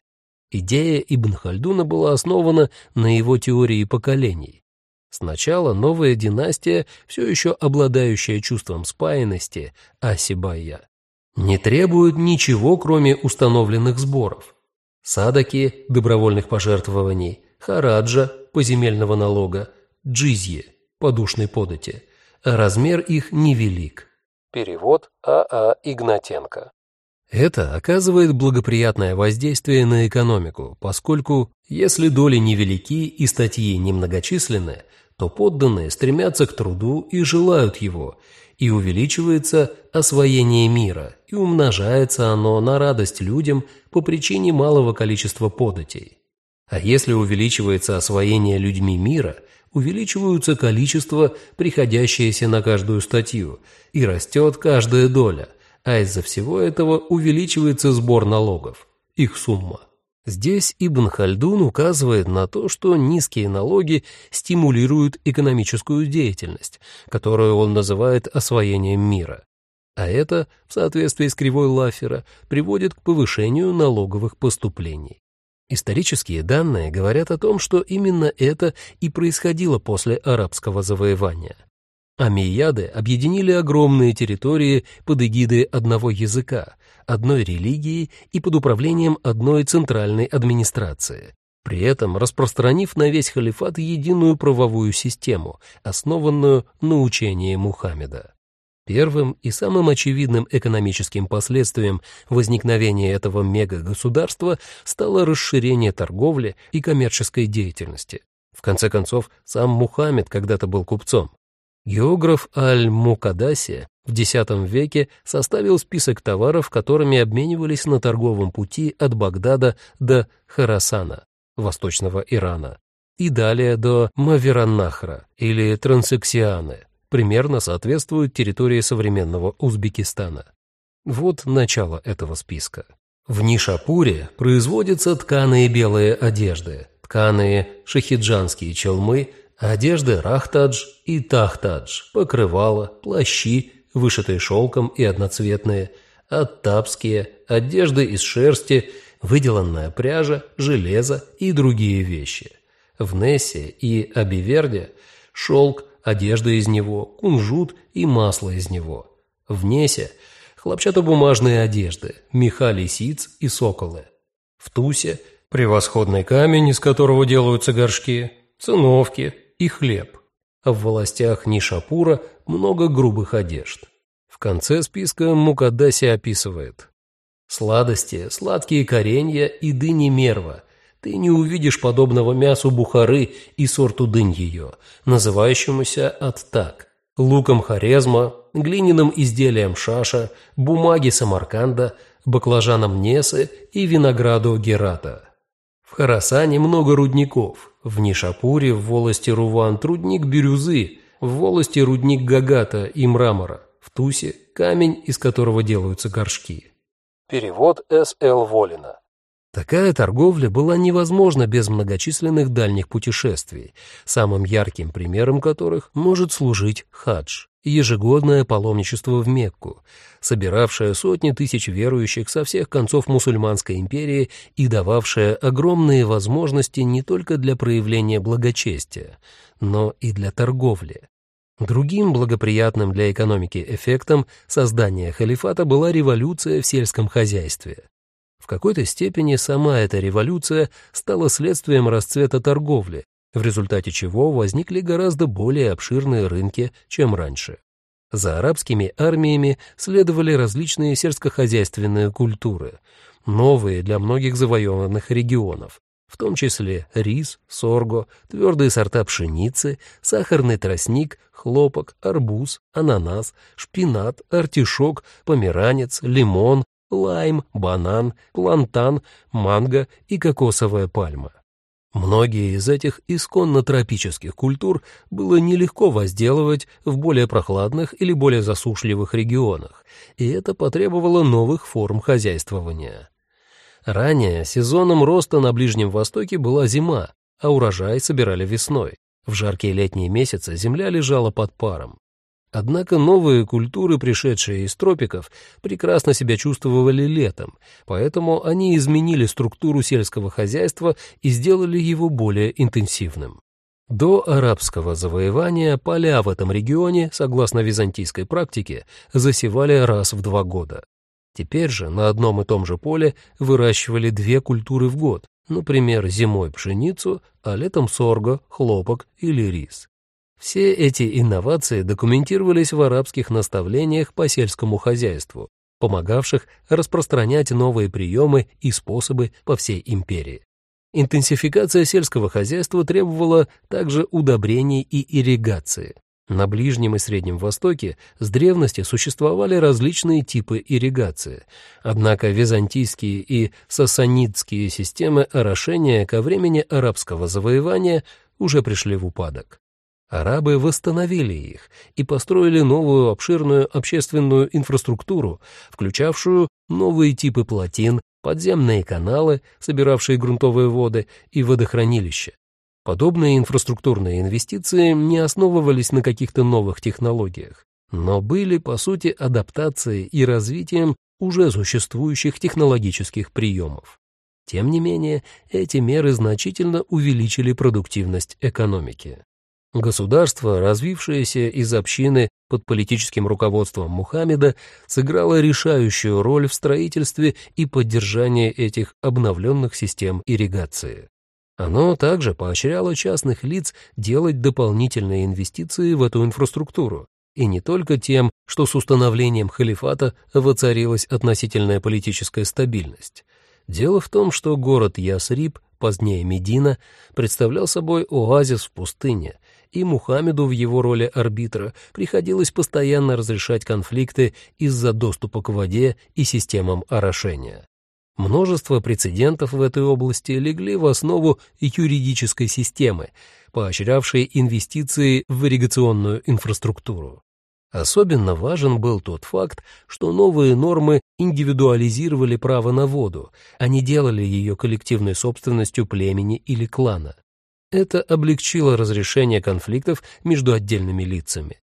Идея Ибн Хальдуна была основана на его теории поколений. Сначала новая династия, все еще обладающая чувством спаянности, Асибайя, не требует ничего, кроме установленных сборов. Садаки – добровольных пожертвований, хараджа – поземельного налога, джизье – подушной подати. Размер их невелик. Перевод А.А. А Игнатенко. Это оказывает благоприятное воздействие на экономику, поскольку, если доли невелики и статьи немногочисленны, то подданные стремятся к труду и желают его, и увеличивается освоение мира, и умножается оно на радость людям по причине малого количества податей. А если увеличивается освоение людьми мира, увеличиваются количество, приходящееся на каждую статью, и растет каждая доля, а из-за всего этого увеличивается сбор налогов, их сумма. Здесь Ибн Хальдун указывает на то, что низкие налоги стимулируют экономическую деятельность, которую он называет освоением мира. А это, в соответствии с кривой Лаффера, приводит к повышению налоговых поступлений. Исторические данные говорят о том, что именно это и происходило после арабского завоевания. Амияды объединили огромные территории под эгидой одного языка, одной религии и под управлением одной центральной администрации, при этом распространив на весь халифат единую правовую систему, основанную на учении Мухаммеда. Первым и самым очевидным экономическим последствием возникновения этого мегагосударства стало расширение торговли и коммерческой деятельности. В конце концов, сам Мухаммед когда-то был купцом. Географ Аль-Мукадаси в X веке составил список товаров, которыми обменивались на торговом пути от Багдада до Харасана, восточного Ирана, и далее до Мавераннахра или Трансексианы, примерно соответствует территории современного Узбекистана. Вот начало этого списка. В Нишапуре производятся тканые белые одежды, тканые шахиджанские челмы, одежды рахтадж и тахтадж, покрывала, плащи, вышитые шелком и одноцветные, аттапские, одежды из шерсти, выделанная пряжа, железо и другие вещи. В Нессе и Абиверде шелк, одежда из него, кунжут и масло из него. В Несе хлопчатобумажные одежды, меха лисиц и соколы. В Тусе превосходный камень, из которого делаются горшки, циновки и хлеб. А в властях Нишапура много грубых одежд. В конце списка Мукадаси описывает Сладости, сладкие коренья и дыни мерва. Ты не увидишь подобного мясу бухары и сорту дынь ее, называющемуся аттак, луком хорезма, глиняным изделием шаша, бумаги Самарканда, баклажаном Несы и винограду Герата. В Харасане много рудников, в Нишапуре, в волости Руван рудник бирюзы, в волости рудник Гагата и мрамора, в Тусе камень, из которого делаются горшки. Перевод С.Л. Волина. Такая торговля была невозможна без многочисленных дальних путешествий, самым ярким примером которых может служить хадж, ежегодное паломничество в Мекку, собиравшее сотни тысяч верующих со всех концов мусульманской империи и дававшее огромные возможности не только для проявления благочестия, но и для торговли. Другим благоприятным для экономики эффектом создания халифата была революция в сельском хозяйстве. Какой-то степени сама эта революция стала следствием расцвета торговли, в результате чего возникли гораздо более обширные рынки, чем раньше. За арабскими армиями следовали различные сельскохозяйственные культуры, новые для многих завоеванных регионов, в том числе рис, сорго, твердые сорта пшеницы, сахарный тростник, хлопок, арбуз, ананас, шпинат, артишок, померанец, лимон, лайм, банан, плантан, манго и кокосовая пальма. Многие из этих исконно тропических культур было нелегко возделывать в более прохладных или более засушливых регионах, и это потребовало новых форм хозяйствования. Ранее сезоном роста на Ближнем Востоке была зима, а урожай собирали весной. В жаркие летние месяцы земля лежала под паром. Однако новые культуры, пришедшие из тропиков, прекрасно себя чувствовали летом, поэтому они изменили структуру сельского хозяйства и сделали его более интенсивным. До арабского завоевания поля в этом регионе, согласно византийской практике, засевали раз в два года. Теперь же на одном и том же поле выращивали две культуры в год, например, зимой пшеницу, а летом сорго, хлопок или рис. Все эти инновации документировались в арабских наставлениях по сельскому хозяйству, помогавших распространять новые приемы и способы по всей империи. Интенсификация сельского хозяйства требовала также удобрений и ирригации. На Ближнем и Среднем Востоке с древности существовали различные типы ирригации, однако византийские и сасанидские системы орошения ко времени арабского завоевания уже пришли в упадок. Арабы восстановили их и построили новую обширную общественную инфраструктуру, включавшую новые типы плотин, подземные каналы, собиравшие грунтовые воды, и водохранилища. Подобные инфраструктурные инвестиции не основывались на каких-то новых технологиях, но были, по сути, адаптацией и развитием уже существующих технологических приемов. Тем не менее, эти меры значительно увеличили продуктивность экономики. Государство, развившееся из общины под политическим руководством Мухаммеда, сыграло решающую роль в строительстве и поддержании этих обновленных систем ирригации. Оно также поощряло частных лиц делать дополнительные инвестиции в эту инфраструктуру, и не только тем, что с установлением халифата воцарилась относительная политическая стабильность. Дело в том, что город Ясриб, позднее Медина, представлял собой оазис в пустыне, и Мухаммеду в его роли арбитра приходилось постоянно разрешать конфликты из-за доступа к воде и системам орошения. Множество прецедентов в этой области легли в основу юридической системы, поощрявшей инвестиции в ирригационную инфраструктуру. Особенно важен был тот факт, что новые нормы индивидуализировали право на воду, а не делали ее коллективной собственностью племени или клана. Это облегчило разрешение конфликтов между отдельными лицами.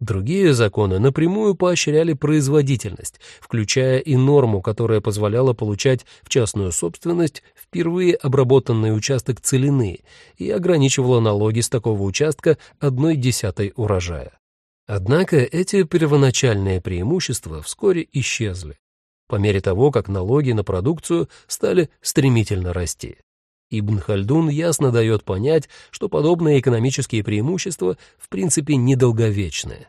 Другие законы напрямую поощряли производительность, включая и норму, которая позволяла получать в частную собственность впервые обработанный участок целины и ограничивала налоги с такого участка одной десятой урожая. Однако эти первоначальные преимущества вскоре исчезли, по мере того, как налоги на продукцию стали стремительно расти. Ибн Хальдун ясно дает понять, что подобные экономические преимущества в принципе недолговечны.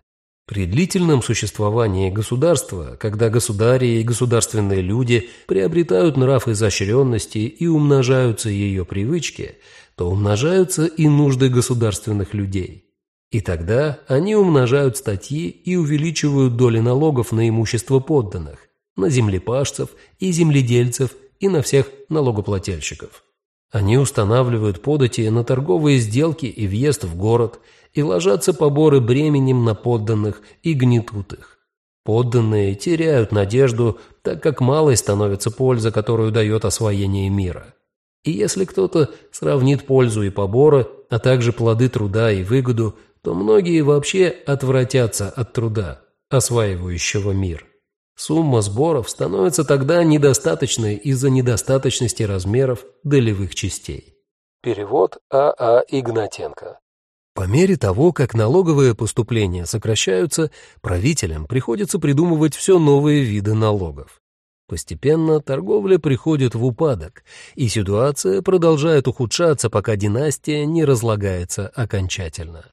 При длительном существовании государства, когда государи и государственные люди приобретают нрав изощренности и умножаются ее привычки, то умножаются и нужды государственных людей. И тогда они умножают статьи и увеличивают доли налогов на имущество подданных, на землепашцев и земледельцев и на всех налогоплательщиков. Они устанавливают подати на торговые сделки и въезд в город, и ложатся поборы бременем на подданных и гнетут их. Подданные теряют надежду, так как малой становится польза, которую дает освоение мира. И если кто-то сравнит пользу и поборы, а также плоды труда и выгоду, то многие вообще отвратятся от труда, осваивающего мир. Сумма сборов становится тогда недостаточной из-за недостаточности размеров долевых частей. Перевод А.А. А Игнатенко. По мере того, как налоговые поступления сокращаются, правителям приходится придумывать все новые виды налогов. Постепенно торговля приходит в упадок, и ситуация продолжает ухудшаться, пока династия не разлагается окончательно.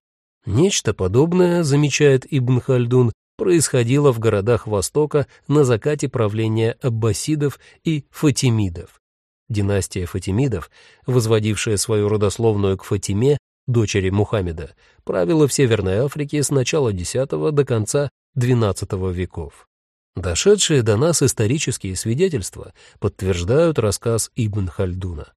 Нечто подобное, замечает Ибн Хальдун, происходило в городах Востока на закате правления аббасидов и фатимидов. Династия фатимидов, возводившая свою родословную к Фатиме, дочери Мухаммеда, правила в Северной Африке с начала X до конца XII веков. Дошедшие до нас исторические свидетельства подтверждают рассказ Ибн Хальдуна.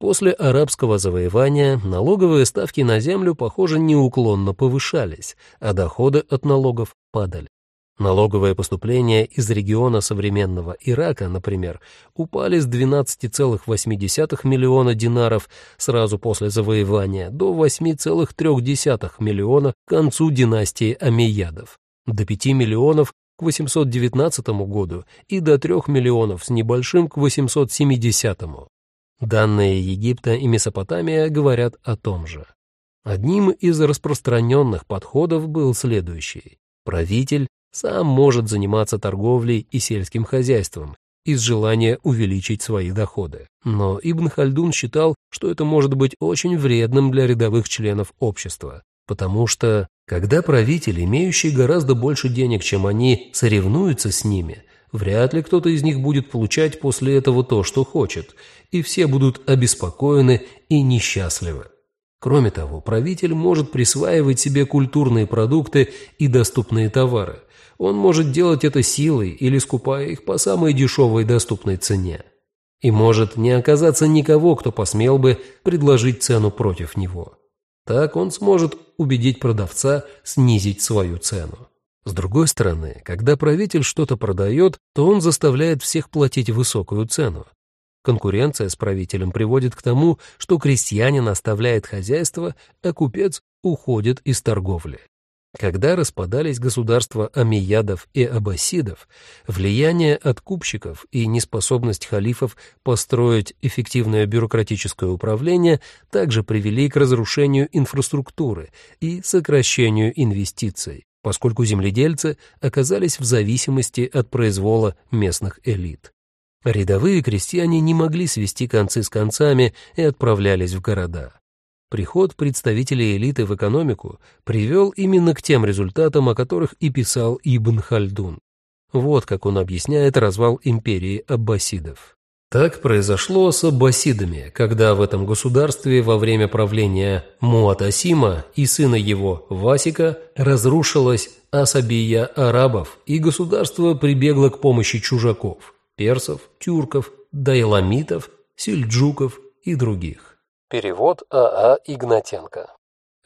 После арабского завоевания налоговые ставки на землю, похоже, неуклонно повышались, а доходы от налогов падали. Налоговые поступления из региона современного Ирака, например, упали с 12,8 миллиона динаров сразу после завоевания до 8,3 миллиона к концу династии Амейядов, до 5 миллионов к 819 году и до 3 миллионов с небольшим к 870. -му. Данные Египта и Месопотамия говорят о том же. Одним из распространенных подходов был следующий. Правитель сам может заниматься торговлей и сельским хозяйством из желания увеличить свои доходы. Но Ибн Хальдун считал, что это может быть очень вредным для рядовых членов общества, потому что, когда правитель, имеющий гораздо больше денег, чем они, соревнуется с ними – Вряд ли кто-то из них будет получать после этого то, что хочет, и все будут обеспокоены и несчастливы. Кроме того, правитель может присваивать себе культурные продукты и доступные товары. Он может делать это силой или скупая их по самой дешевой доступной цене. И может не оказаться никого, кто посмел бы предложить цену против него. Так он сможет убедить продавца снизить свою цену. С другой стороны, когда правитель что-то продает, то он заставляет всех платить высокую цену. Конкуренция с правителем приводит к тому, что крестьянин оставляет хозяйство, а купец уходит из торговли. Когда распадались государства амиядов и аббасидов, влияние откупщиков и неспособность халифов построить эффективное бюрократическое управление также привели к разрушению инфраструктуры и сокращению инвестиций, поскольку земледельцы оказались в зависимости от произвола местных элит. Рядовые крестьяне не могли свести концы с концами и отправлялись в города. Приход представителей элиты в экономику привел именно к тем результатам, о которых и писал Ибн Хальдун. Вот как он объясняет развал империи аббасидов. Так произошло с аббасидами, когда в этом государстве во время правления Муатасима и сына его Васика разрушилась асабия арабов, и государство прибегло к помощи чужаков – персов, тюрков, дайламитов, сельджуков и других. Перевод А.А. А Игнатенко.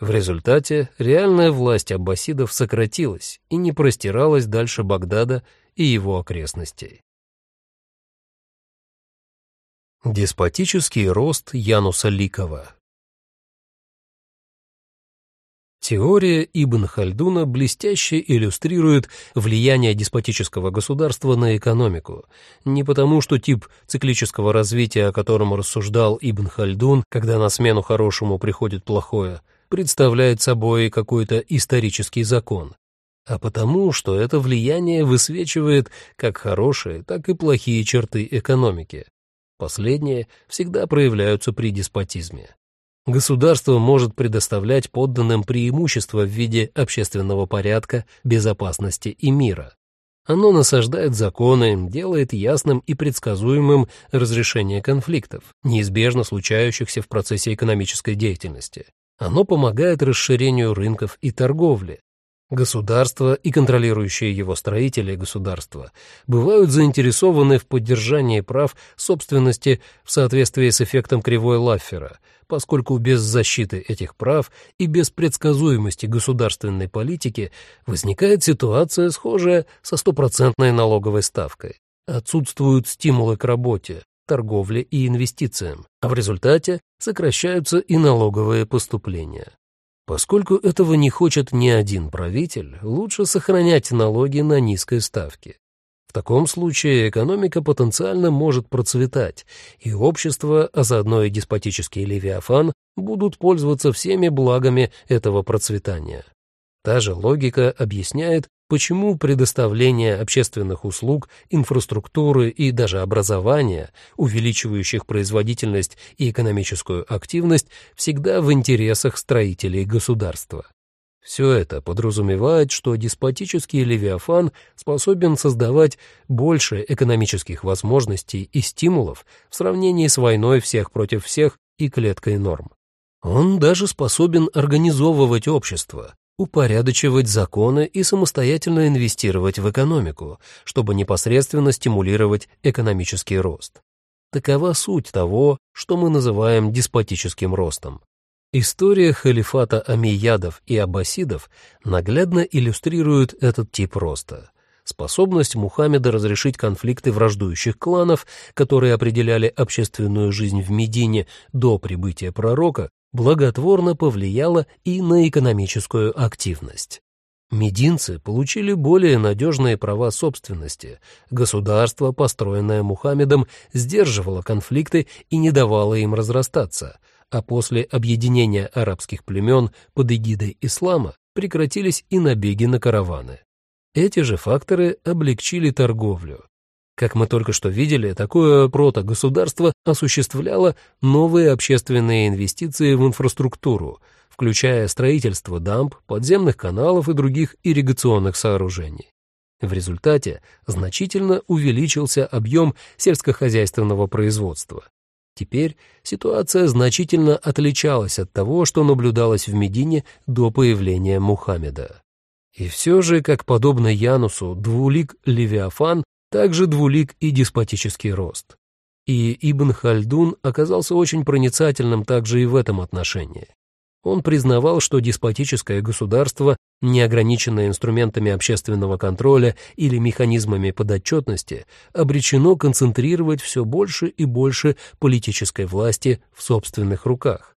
В результате реальная власть аббасидов сократилась и не простиралась дальше Багдада и его окрестностей. Деспотический рост Януса Ликова Теория Ибн Хальдуна блестяще иллюстрирует влияние деспотического государства на экономику, не потому что тип циклического развития, о котором рассуждал Ибн Хальдун, когда на смену хорошему приходит плохое, представляет собой какой-то исторический закон, а потому, что это влияние высвечивает как хорошие, так и плохие черты экономики. Последние всегда проявляются при деспотизме. Государство может предоставлять подданным преимущества в виде общественного порядка, безопасности и мира. Оно насаждает законы, делает ясным и предсказуемым разрешение конфликтов, неизбежно случающихся в процессе экономической деятельности. Оно помогает расширению рынков и торговли, Государство и контролирующие его строители государства бывают заинтересованы в поддержании прав собственности в соответствии с эффектом кривой Лаффера, поскольку без защиты этих прав и без предсказуемости государственной политики возникает ситуация, схожая со стопроцентной налоговой ставкой. Отсутствуют стимулы к работе, торговле и инвестициям, а в результате сокращаются и налоговые поступления. Поскольку этого не хочет ни один правитель, лучше сохранять налоги на низкой ставке. В таком случае экономика потенциально может процветать, и общество, а заодно и деспотический левиафан, будут пользоваться всеми благами этого процветания. Та же логика объясняет, почему предоставление общественных услуг, инфраструктуры и даже образования, увеличивающих производительность и экономическую активность, всегда в интересах строителей государства. Все это подразумевает, что деспотический левиафан способен создавать больше экономических возможностей и стимулов в сравнении с войной всех против всех и клеткой норм. Он даже способен организовывать общество, упорядочивать законы и самостоятельно инвестировать в экономику, чтобы непосредственно стимулировать экономический рост. Такова суть того, что мы называем деспотическим ростом. История халифата амиядов и аббасидов наглядно иллюстрирует этот тип роста. Способность Мухаммеда разрешить конфликты враждующих кланов, которые определяли общественную жизнь в Медине до прибытия пророка, благотворно повлияло и на экономическую активность. Мединцы получили более надежные права собственности. Государство, построенное Мухаммедом, сдерживало конфликты и не давало им разрастаться, а после объединения арабских племен под эгидой ислама прекратились и набеги на караваны. Эти же факторы облегчили торговлю. Как мы только что видели, такое протогосударство осуществляло новые общественные инвестиции в инфраструктуру, включая строительство дамб, подземных каналов и других ирригационных сооружений. В результате значительно увеличился объем сельскохозяйственного производства. Теперь ситуация значительно отличалась от того, что наблюдалось в Медине до появления Мухаммеда. И все же, как подобно Янусу, двулик Левиафан также двулик и деспотический рост. И Ибн Хальдун оказался очень проницательным также и в этом отношении. Он признавал, что деспотическое государство, не ограниченное инструментами общественного контроля или механизмами подотчетности, обречено концентрировать все больше и больше политической власти в собственных руках.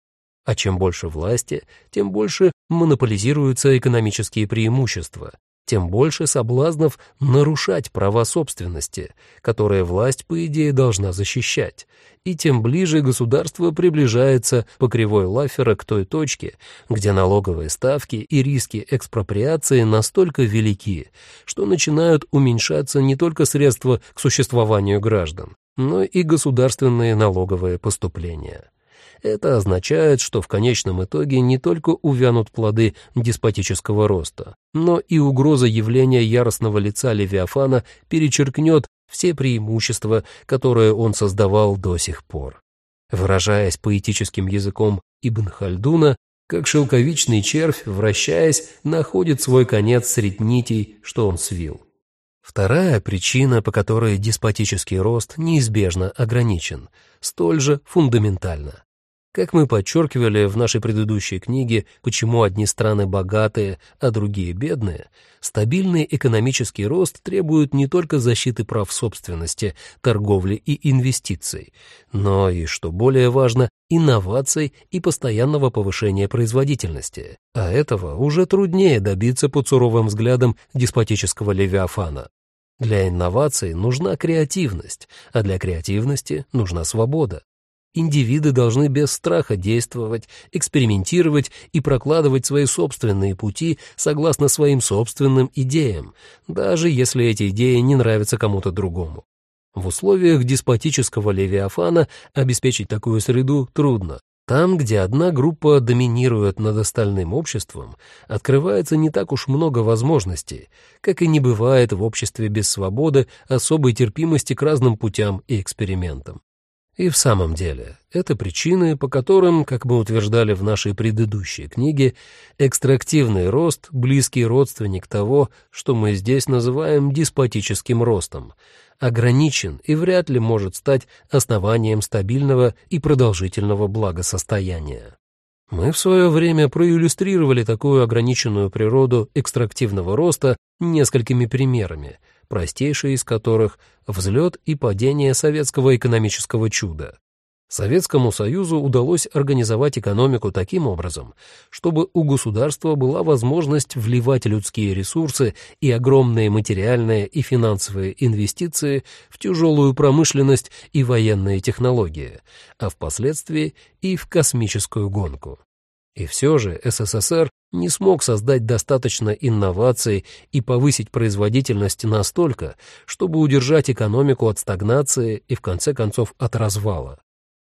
А чем больше власти, тем больше монополизируются экономические преимущества, тем больше соблазнов нарушать права собственности, которые власть, по идее, должна защищать, и тем ближе государство приближается по кривой Лаффера к той точке, где налоговые ставки и риски экспроприации настолько велики, что начинают уменьшаться не только средства к существованию граждан, но и государственные налоговые поступления. Это означает, что в конечном итоге не только увянут плоды деспотического роста, но и угроза явления яростного лица Левиафана перечеркнет все преимущества, которые он создавал до сих пор. Выражаясь поэтическим языком Ибн Хальдуна, как шелковичный червь, вращаясь, находит свой конец среди нитей, что он свил. Вторая причина, по которой деспотический рост неизбежно ограничен, столь же фундаментальна. Как мы подчеркивали в нашей предыдущей книге «Почему одни страны богатые, а другие бедные», стабильный экономический рост требует не только защиты прав собственности, торговли и инвестиций, но и, что более важно, инноваций и постоянного повышения производительности. А этого уже труднее добиться под суровым взглядом деспотического левиафана. Для инноваций нужна креативность, а для креативности нужна свобода. Индивиды должны без страха действовать, экспериментировать и прокладывать свои собственные пути согласно своим собственным идеям, даже если эти идеи не нравятся кому-то другому. В условиях деспотического левиафана обеспечить такую среду трудно. Там, где одна группа доминирует над остальным обществом, открывается не так уж много возможностей, как и не бывает в обществе без свободы особой терпимости к разным путям и экспериментам. И в самом деле, это причины, по которым, как мы утверждали в нашей предыдущей книге, экстрактивный рост – близкий родственник того, что мы здесь называем деспотическим ростом, ограничен и вряд ли может стать основанием стабильного и продолжительного благосостояния. Мы в свое время проиллюстрировали такую ограниченную природу экстрактивного роста несколькими примерами – простейший из которых — взлет и падение советского экономического чуда. Советскому Союзу удалось организовать экономику таким образом, чтобы у государства была возможность вливать людские ресурсы и огромные материальные и финансовые инвестиции в тяжелую промышленность и военные технологии, а впоследствии и в космическую гонку. И все же СССР не смог создать достаточно инноваций и повысить производительность настолько, чтобы удержать экономику от стагнации и, в конце концов, от развала.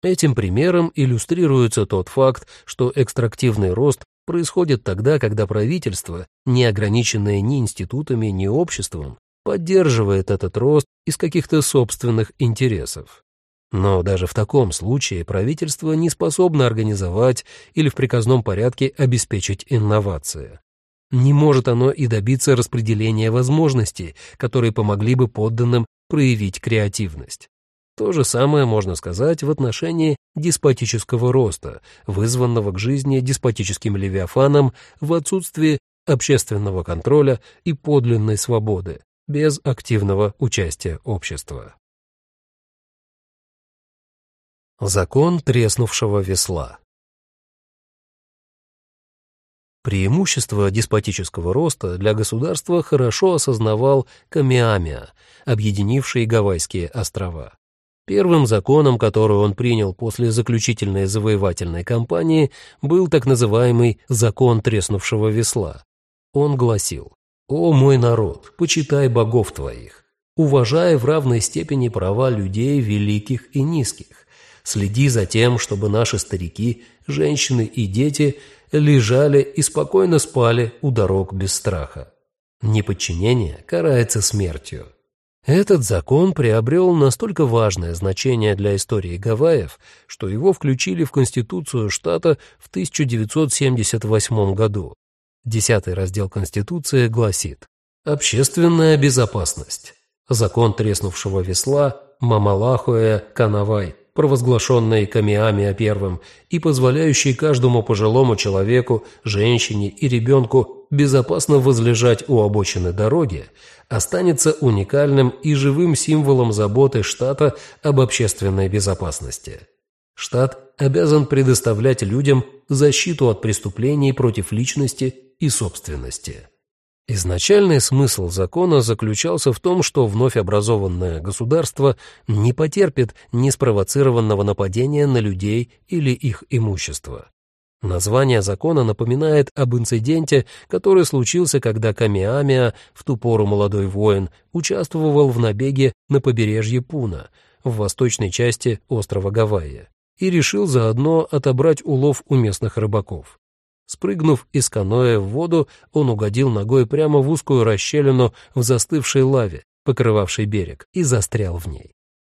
Этим примером иллюстрируется тот факт, что экстрактивный рост происходит тогда, когда правительство, не ограниченное ни институтами, ни обществом, поддерживает этот рост из каких-то собственных интересов. Но даже в таком случае правительство не способно организовать или в приказном порядке обеспечить инновации. Не может оно и добиться распределения возможностей, которые помогли бы подданным проявить креативность. То же самое можно сказать в отношении деспотического роста, вызванного к жизни деспотическим левиафаном в отсутствии общественного контроля и подлинной свободы, без активного участия общества. Закон треснувшего весла Преимущество деспотического роста для государства хорошо осознавал Камиамиа, объединивший Гавайские острова. Первым законом, который он принял после заключительной завоевательной кампании, был так называемый «закон треснувшего весла». Он гласил «О мой народ, почитай богов твоих, уважай в равной степени права людей великих и низких, Следи за тем, чтобы наши старики, женщины и дети лежали и спокойно спали у дорог без страха. Неподчинение карается смертью. Этот закон приобрел настолько важное значение для истории Гавайев, что его включили в Конституцию штата в 1978 году. Десятый раздел Конституции гласит «Общественная безопасность. Закон треснувшего весла Мамалахуэ Канавай провозглашенной Камиамиа I и позволяющий каждому пожилому человеку, женщине и ребенку безопасно возлежать у обочины дороги, останется уникальным и живым символом заботы штата об общественной безопасности. Штат обязан предоставлять людям защиту от преступлений против личности и собственности. Изначальный смысл закона заключался в том, что вновь образованное государство не потерпит неспровоцированного нападения на людей или их имущество. Название закона напоминает об инциденте, который случился, когда Камиамиа, в ту пору молодой воин, участвовал в набеге на побережье Пуна, в восточной части острова Гавайи, и решил заодно отобрать улов у местных рыбаков. Спрыгнув из каноэ в воду, он угодил ногой прямо в узкую расщелину в застывшей лаве, покрывавшей берег, и застрял в ней.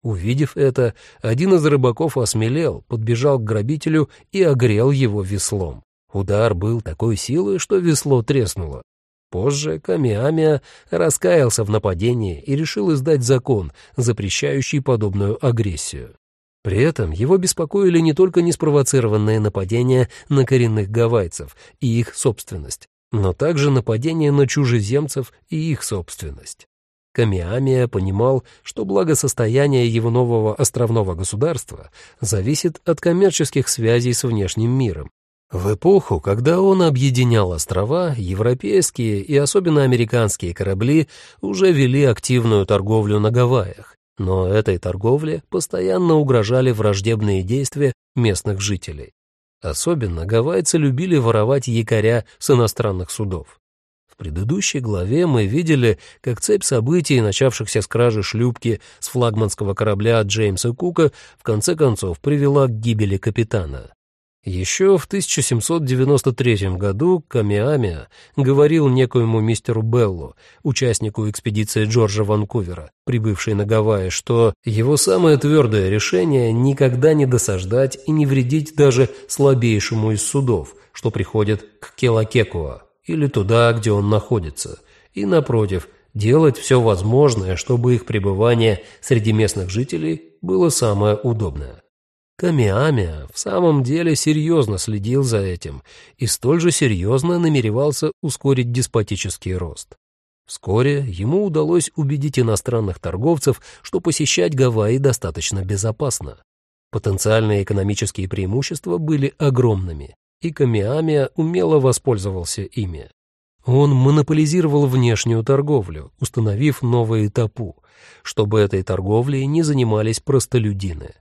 Увидев это, один из рыбаков осмелел, подбежал к грабителю и огрел его веслом. Удар был такой силы, что весло треснуло. Позже Камиамия раскаялся в нападении и решил издать закон, запрещающий подобную агрессию. При этом его беспокоили не только неспровоцированные нападения на коренных гавайцев и их собственность, но также нападения на чужеземцев и их собственность. Камиамия понимал, что благосостояние его нового островного государства зависит от коммерческих связей с внешним миром. В эпоху, когда он объединял острова, европейские и особенно американские корабли уже вели активную торговлю на Гавайях, но этой торговле постоянно угрожали враждебные действия местных жителей. Особенно гавайцы любили воровать якоря с иностранных судов. В предыдущей главе мы видели, как цепь событий, начавшихся с кражи шлюпки с флагманского корабля Джеймса Кука, в конце концов привела к гибели капитана. Еще в 1793 году Камиамия говорил некоему мистеру Беллу, участнику экспедиции Джорджа Ванкувера, прибывшей на Гавайи, что его самое твердое решение — никогда не досаждать и не вредить даже слабейшему из судов, что приходит к Келакекуа, или туда, где он находится, и, напротив, делать все возможное, чтобы их пребывание среди местных жителей было самое удобное. Камиамия в самом деле серьезно следил за этим и столь же серьезно намеревался ускорить деспотический рост. Вскоре ему удалось убедить иностранных торговцев, что посещать Гавайи достаточно безопасно. Потенциальные экономические преимущества были огромными, и Камиамия умело воспользовался ими. Он монополизировал внешнюю торговлю, установив новые тапу, чтобы этой торговлей не занимались простолюдины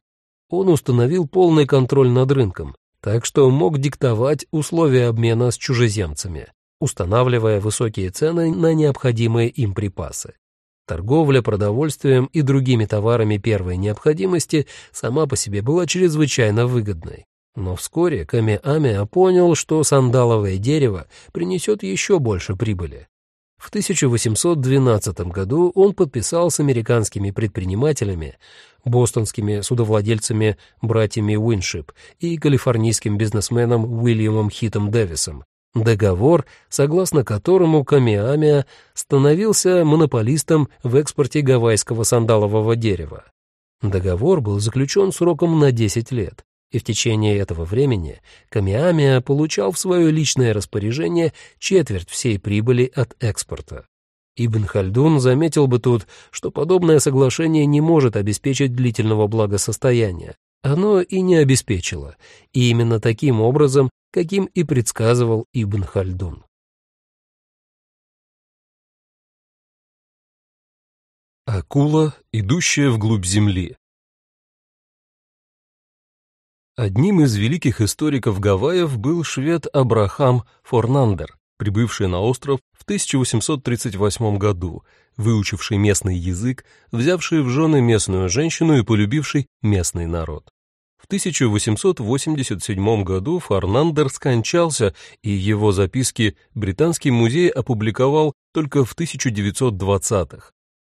он установил полный контроль над рынком, так что мог диктовать условия обмена с чужеземцами, устанавливая высокие цены на необходимые им припасы. Торговля продовольствием и другими товарами первой необходимости сама по себе была чрезвычайно выгодной. Но вскоре Камеамеа понял, что сандаловое дерево принесет еще больше прибыли. В 1812 году он подписал с американскими предпринимателями, бостонскими судовладельцами братьями Уиншип и калифорнийским бизнесменом Уильямом Хитом Дэвисом договор, согласно которому Камиамия становился монополистом в экспорте гавайского сандалового дерева. Договор был заключен сроком на 10 лет, и в течение этого времени Камиамия получал в свое личное распоряжение четверть всей прибыли от экспорта. Ибн Хальдун заметил бы тут, что подобное соглашение не может обеспечить длительного благосостояния. Оно и не обеспечило, и именно таким образом, каким и предсказывал Ибн Хальдун. Акула, идущая вглубь земли Одним из великих историков Гавайев был швед Абрахам Форнандер, прибывший на остров в 1838 году, выучивший местный язык, взявший в жены местную женщину и полюбивший местный народ. В 1887 году Форнандер скончался, и его записки Британский музей опубликовал только в 1920-х.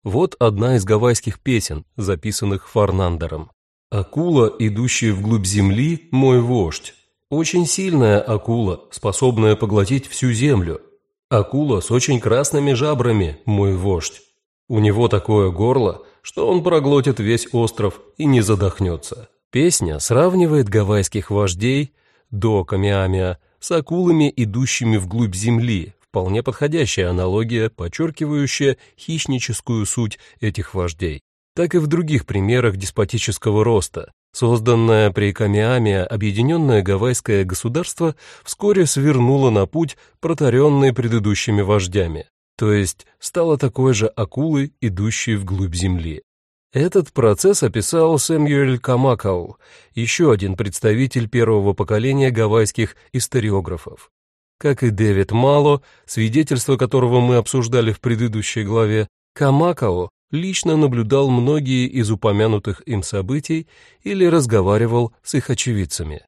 Вот одна из гавайских песен, записанных Форнандером. Акула, идущая вглубь земли, мой вождь. Очень сильная акула, способная поглотить всю землю. Акула с очень красными жабрами, мой вождь. У него такое горло, что он проглотит весь остров и не задохнется. Песня сравнивает гавайских вождей до Камиамиа с акулами, идущими вглубь земли, вполне подходящая аналогия, подчеркивающая хищническую суть этих вождей так и в других примерах деспотического роста. Созданное при Камиаме объединенное гавайское государство вскоре свернуло на путь, протаренный предыдущими вождями, то есть стало такой же акулой, идущей вглубь земли. Этот процесс описал Сэмюэль Камакау, еще один представитель первого поколения гавайских историографов. Как и Дэвид Мало, свидетельство которого мы обсуждали в предыдущей главе, Камакао лично наблюдал многие из упомянутых им событий или разговаривал с их очевидцами.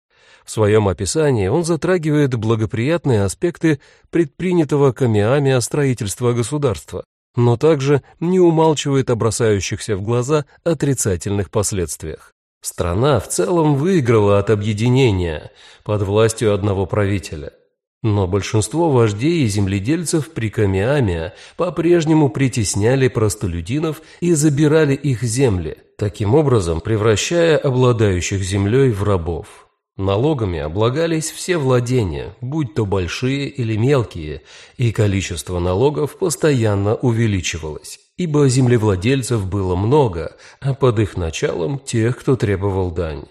В своем описании он затрагивает благоприятные аспекты предпринятого Камиами строительства государства, но также не умалчивает о бросающихся в глаза отрицательных последствиях. Страна в целом выиграла от объединения под властью одного правителя – но большинство вождей и земледельцев при Камиамия по-прежнему притесняли простолюдинов и забирали их земли, таким образом превращая обладающих землей в рабов. Налогами облагались все владения, будь то большие или мелкие, и количество налогов постоянно увеличивалось, ибо землевладельцев было много, а под их началом тех, кто требовал дань.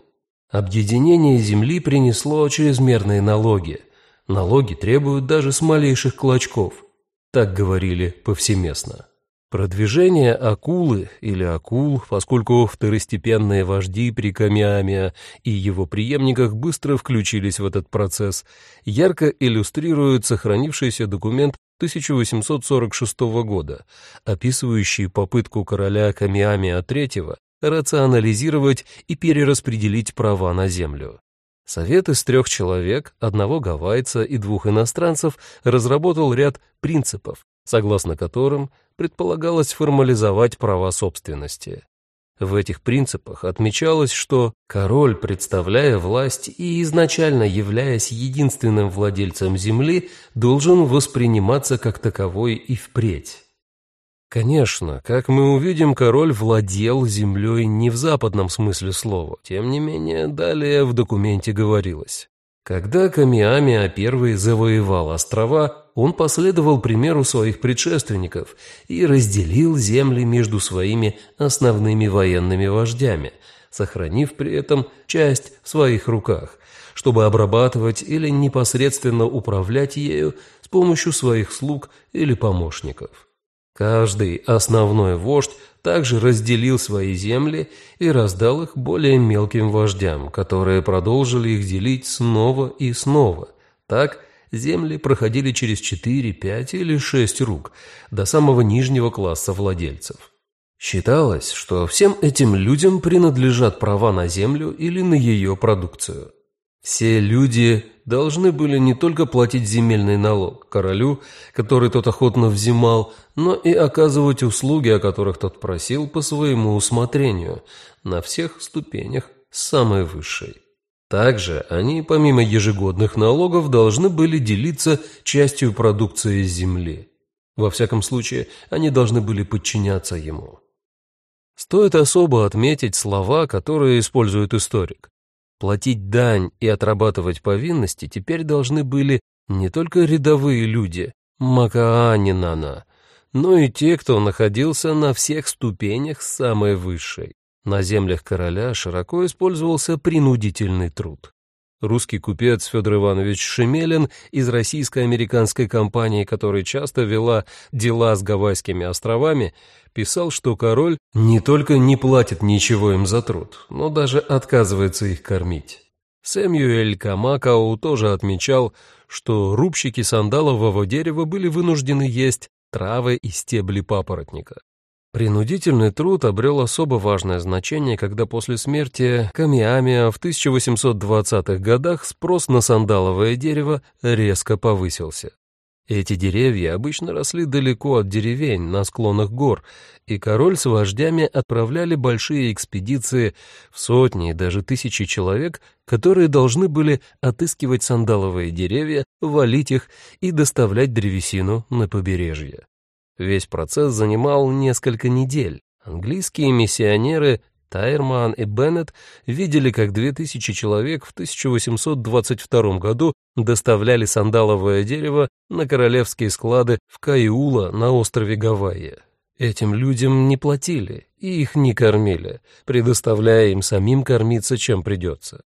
Объединение земли принесло чрезмерные налоги. Налоги требуют даже с малейших клочков. Так говорили повсеместно. Продвижение акулы или акул, поскольку второстепенные вожди при Камиамия и его преемниках быстро включились в этот процесс, ярко иллюстрирует сохранившийся документ 1846 года, описывающий попытку короля Камиамия III рационализировать и перераспределить права на землю. Совет из трех человек, одного гавайца и двух иностранцев, разработал ряд принципов, согласно которым предполагалось формализовать права собственности. В этих принципах отмечалось, что король, представляя власть и изначально являясь единственным владельцем земли, должен восприниматься как таковой и впредь. Конечно, как мы увидим, король владел землей не в западном смысле слова. Тем не менее, далее в документе говорилось. Когда Камиамиа I завоевал острова, он последовал примеру своих предшественников и разделил земли между своими основными военными вождями, сохранив при этом часть в своих руках, чтобы обрабатывать или непосредственно управлять ею с помощью своих слуг или помощников. Каждый основной вождь также разделил свои земли и раздал их более мелким вождям, которые продолжили их делить снова и снова. Так земли проходили через 4, 5 или 6 рук до самого нижнего класса владельцев. Считалось, что всем этим людям принадлежат права на землю или на ее продукцию. Все люди должны были не только платить земельный налог королю, который тот охотно взимал, но и оказывать услуги, о которых тот просил по своему усмотрению, на всех ступенях самой высшей. Также они, помимо ежегодных налогов, должны были делиться частью продукции земли. Во всяком случае, они должны были подчиняться ему. Стоит особо отметить слова, которые использует историк. Платить дань и отрабатывать повинности теперь должны были не только рядовые люди, Макаанинана, но и те, кто находился на всех ступенях самой высшей. На землях короля широко использовался принудительный труд. Русский купец Федор Иванович Шемелин из российско-американской компании, которая часто вела дела с Гавайскими островами, писал, что король не только не платит ничего им за труд, но даже отказывается их кормить. Сэмюэль Камакау тоже отмечал, что рубщики сандалового дерева были вынуждены есть травы и стебли папоротника. Принудительный труд обрел особо важное значение, когда после смерти Камиамия в 1820-х годах спрос на сандаловое дерево резко повысился. Эти деревья обычно росли далеко от деревень, на склонах гор, и король с вождями отправляли большие экспедиции в сотни и даже тысячи человек, которые должны были отыскивать сандаловые деревья, валить их и доставлять древесину на побережье. Весь процесс занимал несколько недель. Английские миссионеры Тайерман и Беннет видели, как 2000 человек в 1822 году доставляли сандаловое дерево на королевские склады в Кaiула на острове Гавайи. Этим людям не платили и их не кормили, предоставляя им самим кормиться, чем придется.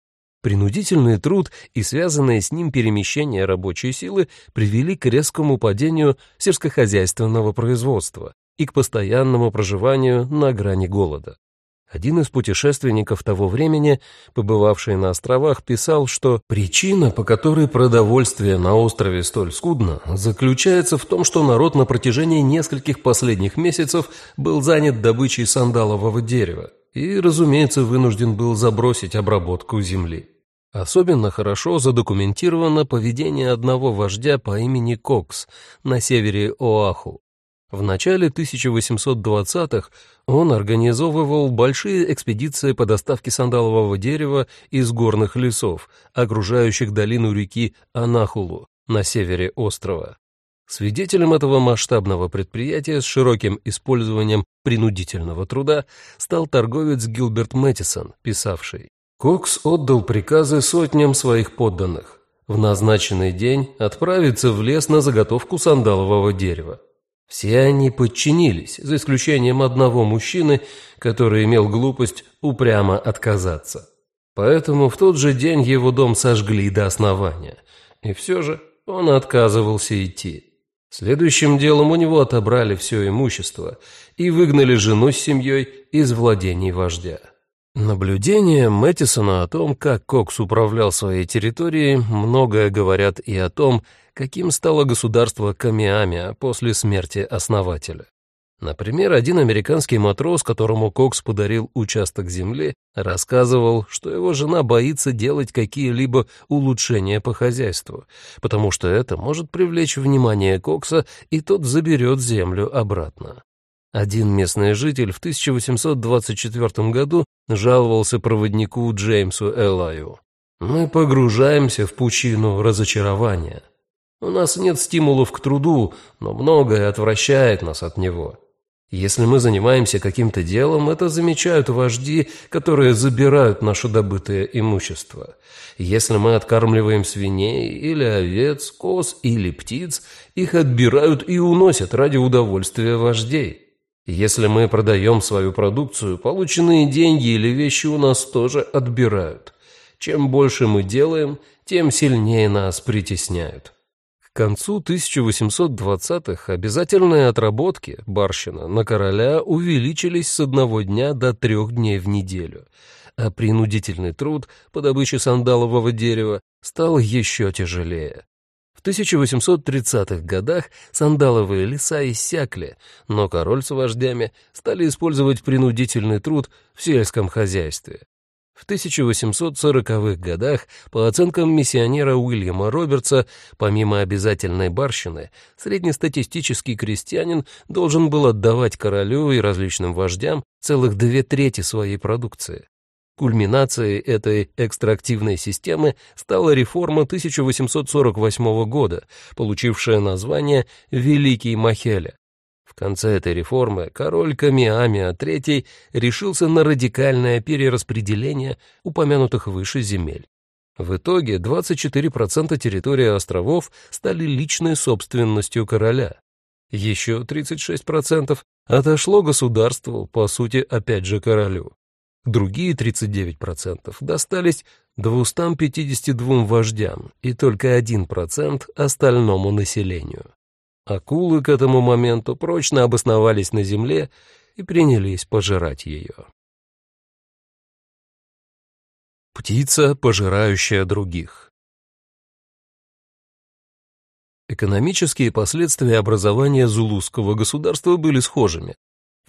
Принудительный труд и связанное с ним перемещение рабочей силы привели к резкому падению сельскохозяйственного производства и к постоянному проживанию на грани голода. Один из путешественников того времени, побывавший на островах, писал, что причина, по которой продовольствие на острове столь скудно, заключается в том, что народ на протяжении нескольких последних месяцев был занят добычей сандалового дерева и, разумеется, вынужден был забросить обработку земли. Особенно хорошо задокументировано поведение одного вождя по имени Кокс на севере Оаху. В начале 1820-х он организовывал большие экспедиции по доставке сандалового дерева из горных лесов, окружающих долину реки Анахулу на севере острова. Свидетелем этого масштабного предприятия с широким использованием принудительного труда стал торговец Гилберт Мэттисон, писавший «Кокс отдал приказы сотням своих подданных в назначенный день отправиться в лес на заготовку сандалового дерева. Все они подчинились, за исключением одного мужчины, который имел глупость упрямо отказаться. Поэтому в тот же день его дом сожгли до основания. И все же он отказывался идти. Следующим делом у него отобрали все имущество и выгнали жену с семьей из владений вождя. Наблюдения Мэттисона о том, как Кокс управлял своей территорией, многое говорят и о том, каким стало государство Камиамия после смерти основателя. Например, один американский матрос, которому Кокс подарил участок земли, рассказывал, что его жена боится делать какие-либо улучшения по хозяйству, потому что это может привлечь внимание Кокса, и тот заберет землю обратно. Один местный житель в 1824 году жаловался проводнику Джеймсу Элаю. «Мы погружаемся в пучину разочарования. У нас нет стимулов к труду, но многое отвращает нас от него. Если мы занимаемся каким-то делом, это замечают вожди, которые забирают наше добытое имущество. Если мы откармливаем свиней или овец, коз или птиц, их отбирают и уносят ради удовольствия вождей. Если мы продаем свою продукцию, полученные деньги или вещи у нас тоже отбирают. Чем больше мы делаем, тем сильнее нас притесняют. К концу 1820-х обязательные отработки барщина на короля увеличились с одного дня до трех дней в неделю, а принудительный труд по добыче сандалового дерева стал еще тяжелее. В 1830-х годах сандаловые леса иссякли, но король с вождями стали использовать принудительный труд в сельском хозяйстве. В 1840-х годах, по оценкам миссионера Уильяма Робертса, помимо обязательной барщины, среднестатистический крестьянин должен был отдавать королю и различным вождям целых две трети своей продукции. Кульминацией этой экстрактивной системы стала реформа 1848 года, получившая название «Великий Махеля». В конце этой реформы король Камиамиа III решился на радикальное перераспределение упомянутых выше земель. В итоге 24% территории островов стали личной собственностью короля. Еще 36% отошло государству, по сути, опять же королю. Другие 39% достались 252 вождям и только 1% остальному населению. Акулы к этому моменту прочно обосновались на земле и принялись пожирать ее. Птица, пожирающая других. Экономические последствия образования зулусского государства были схожими.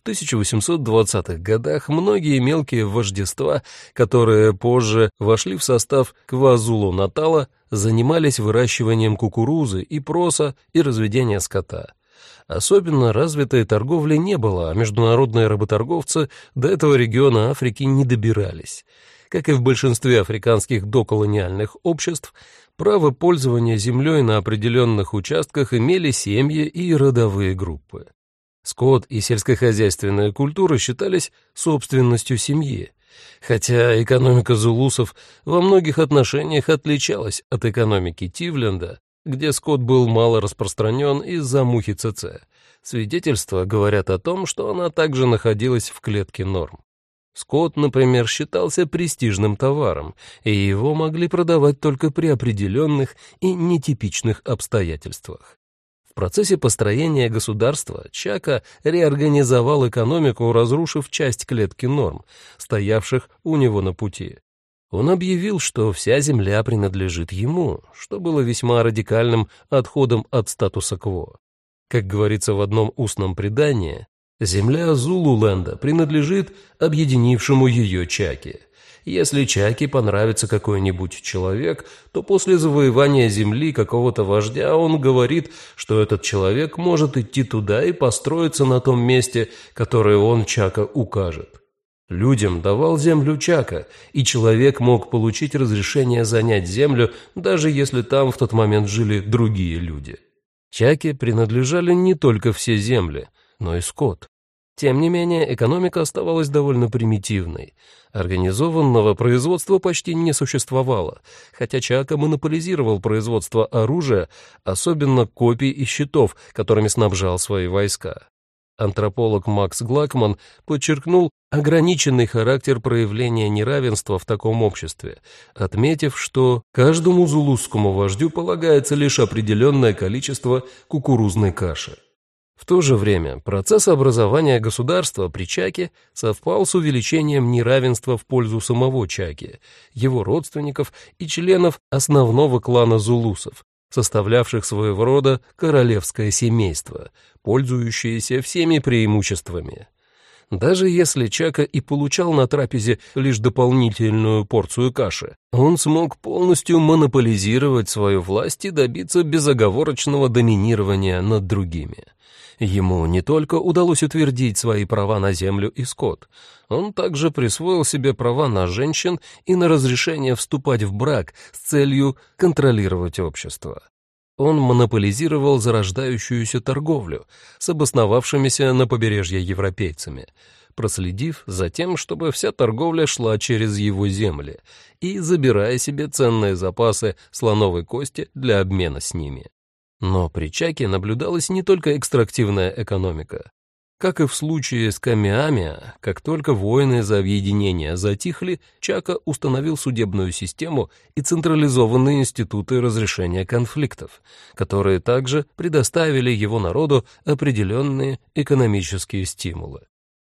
1820-х годах многие мелкие вождества, которые позже вошли в состав Квазулу-Натала, занимались выращиванием кукурузы и проса и разведением скота. Особенно развитой торговли не было, а международные работорговцы до этого региона Африки не добирались. Как и в большинстве африканских доколониальных обществ, право пользования землей на определенных участках имели семьи и родовые группы. Скот и сельскохозяйственная культура считались собственностью семьи, хотя экономика зулусов во многих отношениях отличалась от экономики Тивленда, где скот был мало распространен из-за мухи ЦЦ. Свидетельства говорят о том, что она также находилась в клетке норм. Скот, например, считался престижным товаром, и его могли продавать только при определенных и нетипичных обстоятельствах процессе построения государства Чака реорганизовал экономику, разрушив часть клетки норм, стоявших у него на пути. Он объявил, что вся земля принадлежит ему, что было весьма радикальным отходом от статуса кво. Как говорится в одном устном предании, земля Зулуленда принадлежит объединившему ее Чаке. Если Чаки понравится какой-нибудь человек, то после завоевания земли какого-то вождя он говорит, что этот человек может идти туда и построиться на том месте, которое он Чака укажет. Людям давал землю Чака, и человек мог получить разрешение занять землю, даже если там в тот момент жили другие люди. Чаке принадлежали не только все земли, но и скот. Тем не менее, экономика оставалась довольно примитивной. Организованного производства почти не существовало, хотя Чака монополизировал производство оружия, особенно копий и щитов, которыми снабжал свои войска. Антрополог Макс Глакман подчеркнул ограниченный характер проявления неравенства в таком обществе, отметив, что каждому зулусскому вождю полагается лишь определенное количество кукурузной каши. В то же время процесс образования государства при Чаке совпал с увеличением неравенства в пользу самого Чаки, его родственников и членов основного клана зулусов, составлявших своего рода королевское семейство, пользующееся всеми преимуществами. Даже если Чака и получал на трапезе лишь дополнительную порцию каши, он смог полностью монополизировать свою власть и добиться безоговорочного доминирования над другими. Ему не только удалось утвердить свои права на землю и скот, он также присвоил себе права на женщин и на разрешение вступать в брак с целью контролировать общество. Он монополизировал зарождающуюся торговлю с обосновавшимися на побережье европейцами, проследив за тем, чтобы вся торговля шла через его земли и забирая себе ценные запасы слоновой кости для обмена с ними. Но при Чаке наблюдалась не только экстрактивная экономика. Как и в случае с Камиамиа, как только воины за объединение затихли, Чака установил судебную систему и централизованные институты разрешения конфликтов, которые также предоставили его народу определенные экономические стимулы.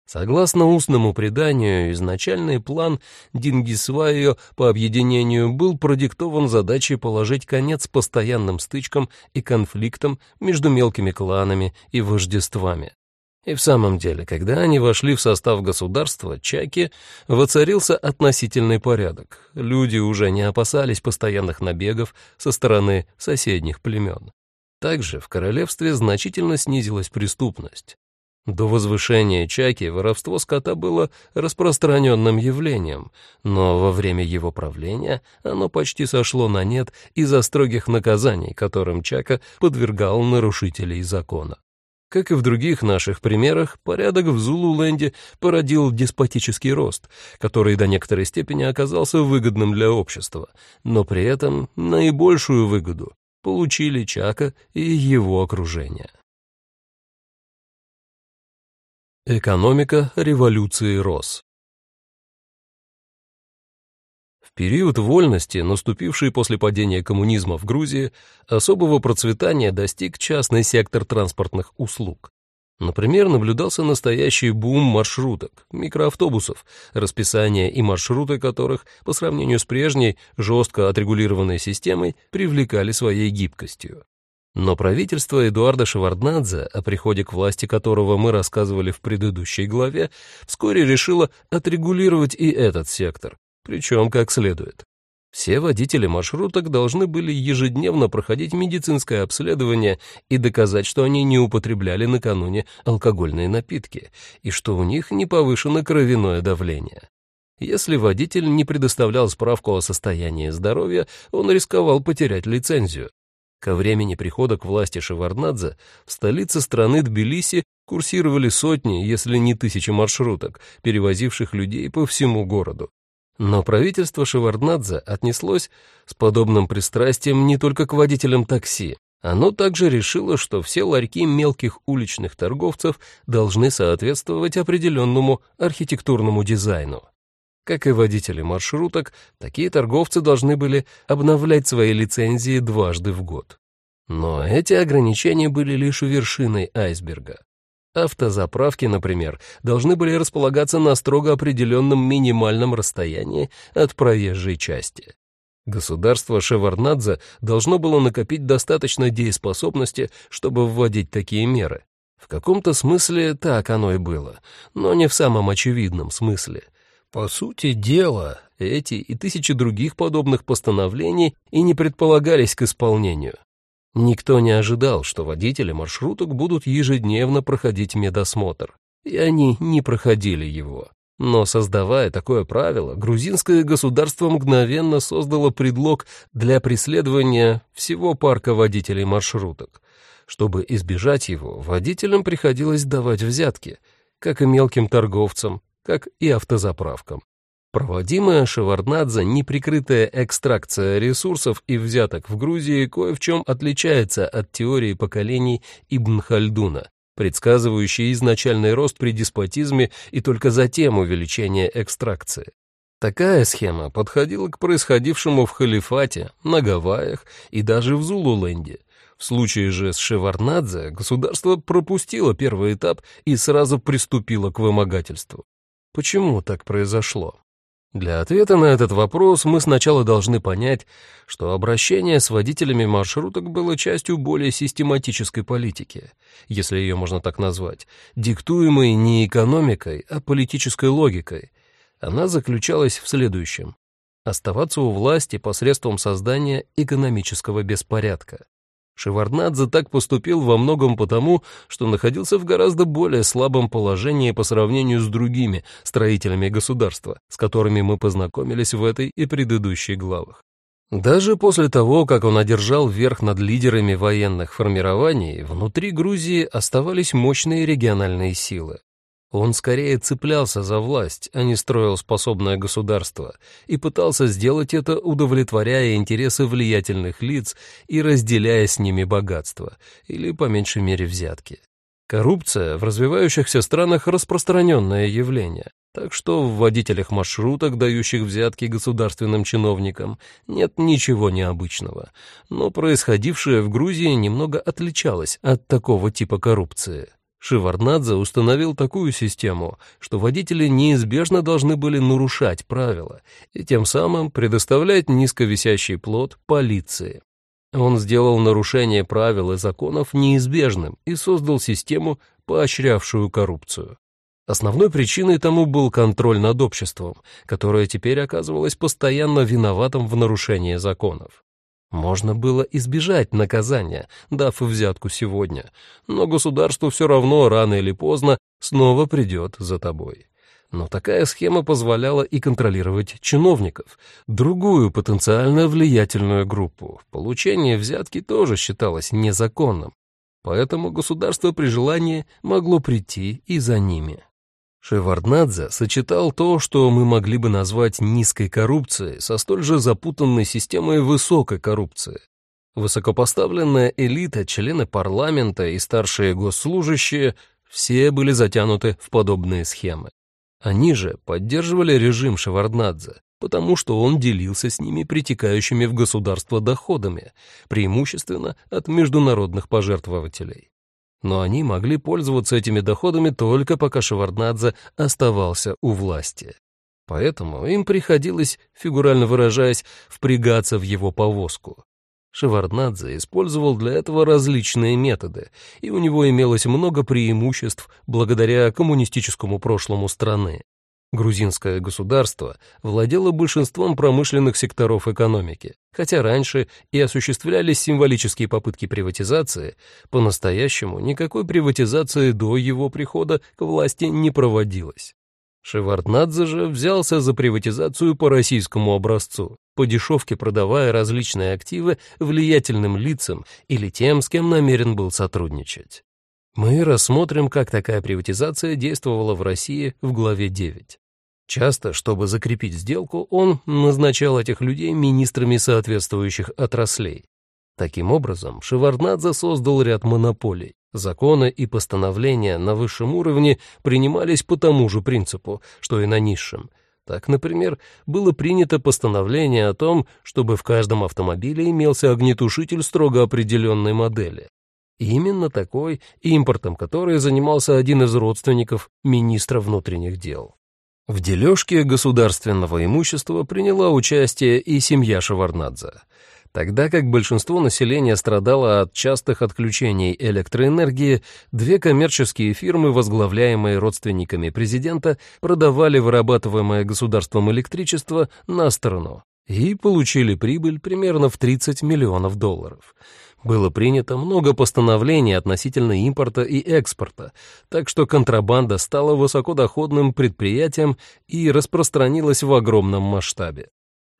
Согласно устному преданию, изначальный план Дингисвайо по объединению был продиктован задачей положить конец постоянным стычкам и конфликтам между мелкими кланами и вождествами. И в самом деле, когда они вошли в состав государства, Чаки воцарился относительный порядок. Люди уже не опасались постоянных набегов со стороны соседних племен. Также в королевстве значительно снизилась преступность. До возвышения Чаки воровство скота было распространенным явлением, но во время его правления оно почти сошло на нет из-за строгих наказаний, которым Чака подвергал нарушителей закона. Как и в других наших примерах, порядок в Зулуленде породил деспотический рост, который до некоторой степени оказался выгодным для общества, но при этом наибольшую выгоду получили Чака и его окружение. Экономика революции рос. Период вольности, наступивший после падения коммунизма в Грузии, особого процветания достиг частный сектор транспортных услуг. Например, наблюдался настоящий бум маршруток, микроавтобусов, расписание и маршруты которых, по сравнению с прежней, жестко отрегулированной системой, привлекали своей гибкостью. Но правительство Эдуарда Шеварднадзе, о приходе к власти которого мы рассказывали в предыдущей главе, вскоре решило отрегулировать и этот сектор, причем как следует. Все водители маршруток должны были ежедневно проходить медицинское обследование и доказать, что они не употребляли накануне алкогольные напитки и что у них не повышено кровяное давление. Если водитель не предоставлял справку о состоянии здоровья, он рисковал потерять лицензию. Ко времени прихода к власти Шеварднадзе в столице страны Тбилиси курсировали сотни, если не тысячи маршруток, перевозивших людей по всему городу. Но правительство Шеварднадзе отнеслось с подобным пристрастием не только к водителям такси. Оно также решило, что все ларьки мелких уличных торговцев должны соответствовать определенному архитектурному дизайну. Как и водители маршруток, такие торговцы должны были обновлять свои лицензии дважды в год. Но эти ограничения были лишь вершиной айсберга. Автозаправки, например, должны были располагаться на строго определенном минимальном расстоянии от проезжей части. Государство Шеварнадзе должно было накопить достаточно дееспособности, чтобы вводить такие меры. В каком-то смысле так оно и было, но не в самом очевидном смысле — по сути дела, эти и тысячи других подобных постановлений и не предполагались к исполнению. Никто не ожидал, что водители маршруток будут ежедневно проходить медосмотр, и они не проходили его. Но создавая такое правило, грузинское государство мгновенно создало предлог для преследования всего парка водителей маршруток. Чтобы избежать его, водителям приходилось давать взятки, как и мелким торговцам, как и автозаправкам. Проводимая Шеварднадзе неприкрытая экстракция ресурсов и взяток в Грузии кое в чем отличается от теории поколений Ибн Хальдуна, предсказывающей изначальный рост при деспотизме и только затем увеличение экстракции. Такая схема подходила к происходившему в халифате, на Гавайях и даже в Зулуленде. В случае же с Шеварнадзе государство пропустило первый этап и сразу приступило к вымогательству. Почему так произошло? Для ответа на этот вопрос мы сначала должны понять, что обращение с водителями маршруток было частью более систематической политики, если ее можно так назвать, диктуемой не экономикой, а политической логикой. Она заключалась в следующем. Оставаться у власти посредством создания экономического беспорядка. Шеварднадзе так поступил во многом потому, что находился в гораздо более слабом положении по сравнению с другими строителями государства, с которыми мы познакомились в этой и предыдущей главах. Даже после того, как он одержал верх над лидерами военных формирований, внутри Грузии оставались мощные региональные силы. Он скорее цеплялся за власть, а не строил способное государство, и пытался сделать это, удовлетворяя интересы влиятельных лиц и разделяя с ними богатство, или, по меньшей мере, взятки. Коррупция в развивающихся странах распространенное явление, так что в водителях маршруток, дающих взятки государственным чиновникам, нет ничего необычного. Но происходившее в Грузии немного отличалось от такого типа коррупции. Шеварднадзе установил такую систему, что водители неизбежно должны были нарушать правила и тем самым предоставлять низковисящий плод полиции. Он сделал нарушение правил и законов неизбежным и создал систему, поощрявшую коррупцию. Основной причиной тому был контроль над обществом, которое теперь оказывалось постоянно виноватым в нарушении законов. Можно было избежать наказания, дав взятку сегодня, но государство все равно рано или поздно снова придет за тобой. Но такая схема позволяла и контролировать чиновников, другую потенциально влиятельную группу. Получение взятки тоже считалось незаконным, поэтому государство при желании могло прийти и за ними. Шеварднадзе сочетал то, что мы могли бы назвать низкой коррупцией, со столь же запутанной системой высокой коррупции. Высокопоставленная элита, члены парламента и старшие госслужащие все были затянуты в подобные схемы. Они же поддерживали режим Шеварднадзе, потому что он делился с ними притекающими в государство доходами, преимущественно от международных пожертвователей но они могли пользоваться этими доходами только пока Шеварднадзе оставался у власти. Поэтому им приходилось, фигурально выражаясь, впрягаться в его повозку. Шеварднадзе использовал для этого различные методы, и у него имелось много преимуществ благодаря коммунистическому прошлому страны. Грузинское государство владело большинством промышленных секторов экономики, хотя раньше и осуществлялись символические попытки приватизации, по-настоящему никакой приватизации до его прихода к власти не проводилось. Шеварднадзе же взялся за приватизацию по российскому образцу, по дешевке продавая различные активы влиятельным лицам или тем, с кем намерен был сотрудничать. Мы рассмотрим, как такая приватизация действовала в России в главе 9. Часто, чтобы закрепить сделку, он назначал этих людей министрами соответствующих отраслей. Таким образом, Шеварднадзе создал ряд монополий. Законы и постановления на высшем уровне принимались по тому же принципу, что и на низшем. Так, например, было принято постановление о том, чтобы в каждом автомобиле имелся огнетушитель строго определенной модели. Именно такой, импортом который занимался один из родственников министра внутренних дел. В дележке государственного имущества приняла участие и семья Шеварнадзе, тогда как большинство населения страдало от частых отключений электроэнергии, две коммерческие фирмы, возглавляемые родственниками президента, продавали вырабатываемое государством электричество на сторону и получили прибыль примерно в 30 миллионов долларов – было принято много постановлений относительно импорта и экспорта, так что контрабанда стала высокодоходным предприятием и распространилась в огромном масштабе.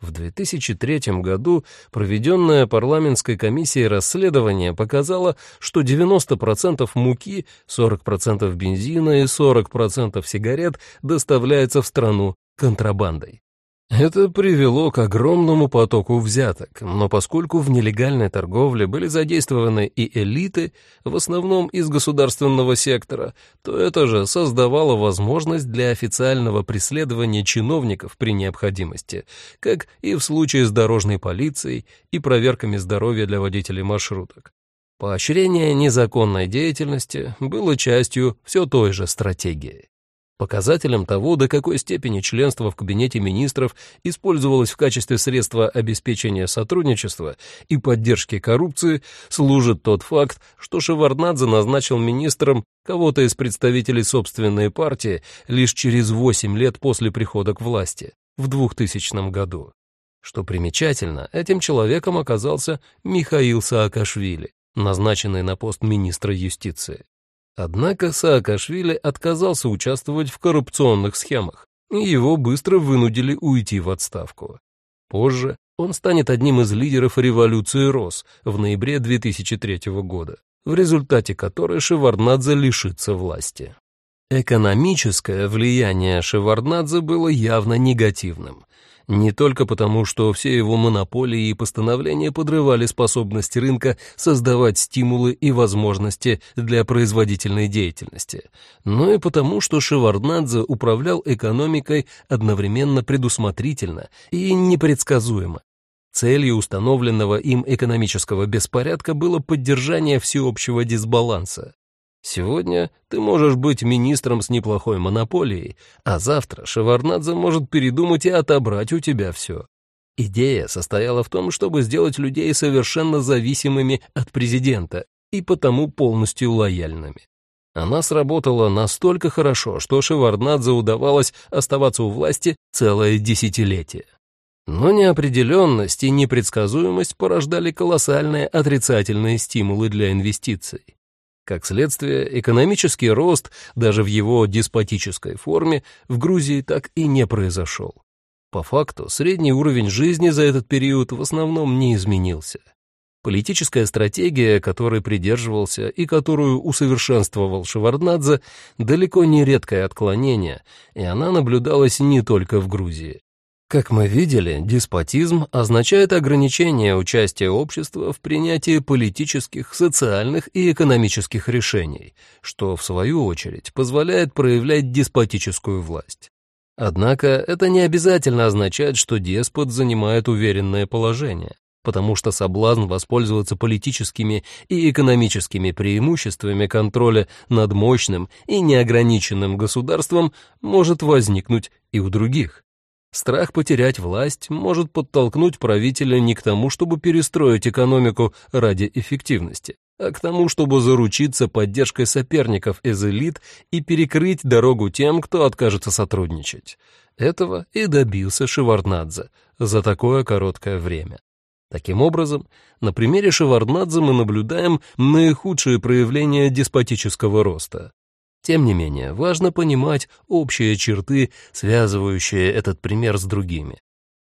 В 2003 году проведенное парламентской комиссией расследование показало, что 90% муки, 40% бензина и 40% сигарет доставляется в страну контрабандой. Это привело к огромному потоку взяток, но поскольку в нелегальной торговле были задействованы и элиты, в основном из государственного сектора, то это же создавало возможность для официального преследования чиновников при необходимости, как и в случае с дорожной полицией и проверками здоровья для водителей маршруток. Поощрение незаконной деятельности было частью все той же стратегии. Показателем того, до какой степени членство в Кабинете министров использовалось в качестве средства обеспечения сотрудничества и поддержки коррупции, служит тот факт, что Шеварднадзе назначил министром кого-то из представителей собственной партии лишь через 8 лет после прихода к власти, в 2000 году. Что примечательно, этим человеком оказался Михаил Саакашвили, назначенный на пост министра юстиции. Однако Саакашвили отказался участвовать в коррупционных схемах, и его быстро вынудили уйти в отставку. Позже он станет одним из лидеров революции РОС в ноябре 2003 года, в результате которой Шеварднадзе лишится власти. Экономическое влияние Шеварднадзе было явно негативным, не только потому, что все его монополии и постановления подрывали способность рынка создавать стимулы и возможности для производительной деятельности, но и потому, что Шеварднадзе управлял экономикой одновременно предусмотрительно и непредсказуемо. Целью установленного им экономического беспорядка было поддержание всеобщего дисбаланса. Сегодня ты можешь быть министром с неплохой монополией, а завтра Шеварнадзе может передумать и отобрать у тебя все. Идея состояла в том, чтобы сделать людей совершенно зависимыми от президента и потому полностью лояльными. Она сработала настолько хорошо, что Шеварднадзе удавалось оставаться у власти целое десятилетие. Но неопределенность и непредсказуемость порождали колоссальные отрицательные стимулы для инвестиций. Как следствие, экономический рост, даже в его деспотической форме, в Грузии так и не произошел. По факту, средний уровень жизни за этот период в основном не изменился. Политическая стратегия, которой придерживался и которую усовершенствовал Шеварднадзе, далеко не редкое отклонение, и она наблюдалась не только в Грузии. Как мы видели, деспотизм означает ограничение участия общества в принятии политических, социальных и экономических решений, что, в свою очередь, позволяет проявлять деспотическую власть. Однако это не обязательно означает, что деспот занимает уверенное положение, потому что соблазн воспользоваться политическими и экономическими преимуществами контроля над мощным и неограниченным государством может возникнуть и у других. Страх потерять власть может подтолкнуть правителя не к тому, чтобы перестроить экономику ради эффективности, а к тому, чтобы заручиться поддержкой соперников из элит и перекрыть дорогу тем, кто откажется сотрудничать. Этого и добился Шеварднадзе за такое короткое время. Таким образом, на примере Шеварднадзе мы наблюдаем наихудшие проявления деспотического роста. Тем не менее, важно понимать общие черты, связывающие этот пример с другими.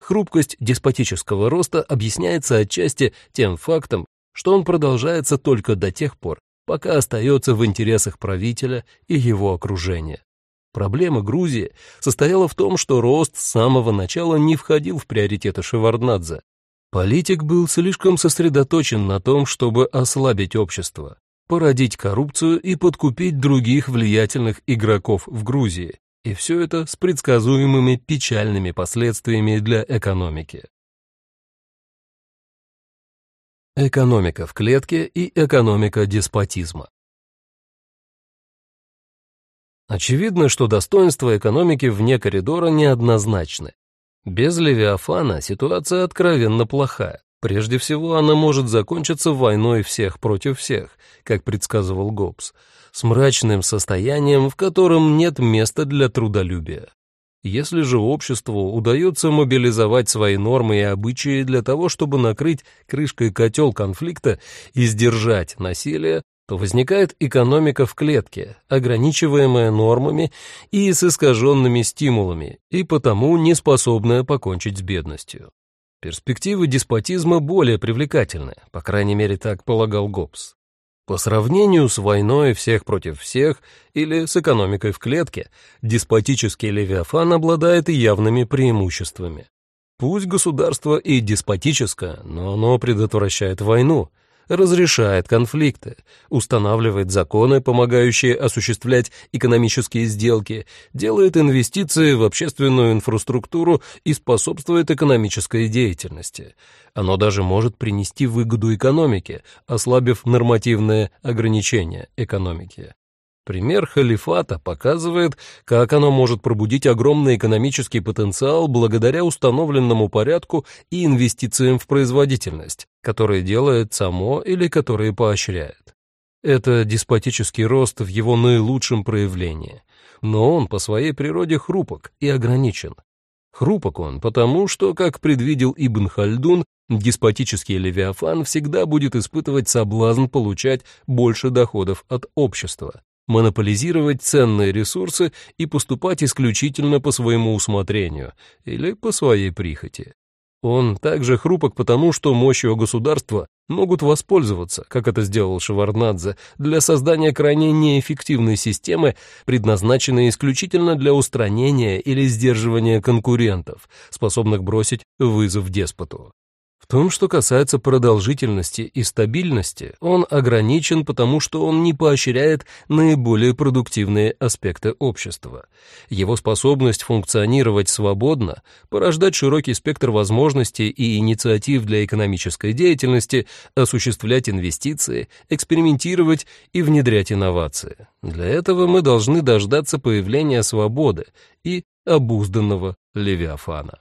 Хрупкость деспотического роста объясняется отчасти тем фактом, что он продолжается только до тех пор, пока остается в интересах правителя и его окружения. Проблема Грузии состояла в том, что рост с самого начала не входил в приоритеты Шеварднадзе. Политик был слишком сосредоточен на том, чтобы ослабить общество, породить коррупцию и подкупить других влиятельных игроков в Грузии. И все это с предсказуемыми печальными последствиями для экономики. Экономика в клетке и экономика деспотизма. Очевидно, что достоинства экономики вне коридора неоднозначны. Без Левиафана ситуация откровенно плохая. Прежде всего, она может закончиться войной всех против всех, как предсказывал Гоббс, с мрачным состоянием, в котором нет места для трудолюбия. Если же обществу удается мобилизовать свои нормы и обычаи для того, чтобы накрыть крышкой котел конфликта и сдержать насилие, то возникает экономика в клетке, ограничиваемая нормами и с искаженными стимулами, и потому не способная покончить с бедностью. Перспективы деспотизма более привлекательны, по крайней мере так полагал Гоббс. По сравнению с войной всех против всех или с экономикой в клетке, деспотический Левиафан обладает явными преимуществами. Пусть государство и деспотическое, но оно предотвращает войну, разрешает конфликты, устанавливает законы, помогающие осуществлять экономические сделки, делает инвестиции в общественную инфраструктуру и способствует экономической деятельности. Оно даже может принести выгоду экономике, ослабив нормативные ограничения экономики. Пример халифата показывает, как оно может пробудить огромный экономический потенциал благодаря установленному порядку и инвестициям в производительность, которые делает само или которые поощряет. Это деспотический рост в его наилучшем проявлении, но он по своей природе хрупок и ограничен. Хрупок он потому, что, как предвидел Ибн Хальдун, деспотический левиафан всегда будет испытывать соблазн получать больше доходов от общества, монополизировать ценные ресурсы и поступать исключительно по своему усмотрению или по своей прихоти. Он также хрупок потому, что мощью государства могут воспользоваться, как это сделал Шеварднадзе, для создания крайне неэффективной системы, предназначенной исключительно для устранения или сдерживания конкурентов, способных бросить вызов деспоту. В том, что касается продолжительности и стабильности, он ограничен, потому что он не поощряет наиболее продуктивные аспекты общества. Его способность функционировать свободно, порождать широкий спектр возможностей и инициатив для экономической деятельности, осуществлять инвестиции, экспериментировать и внедрять инновации. Для этого мы должны дождаться появления свободы и обузданного Левиафана.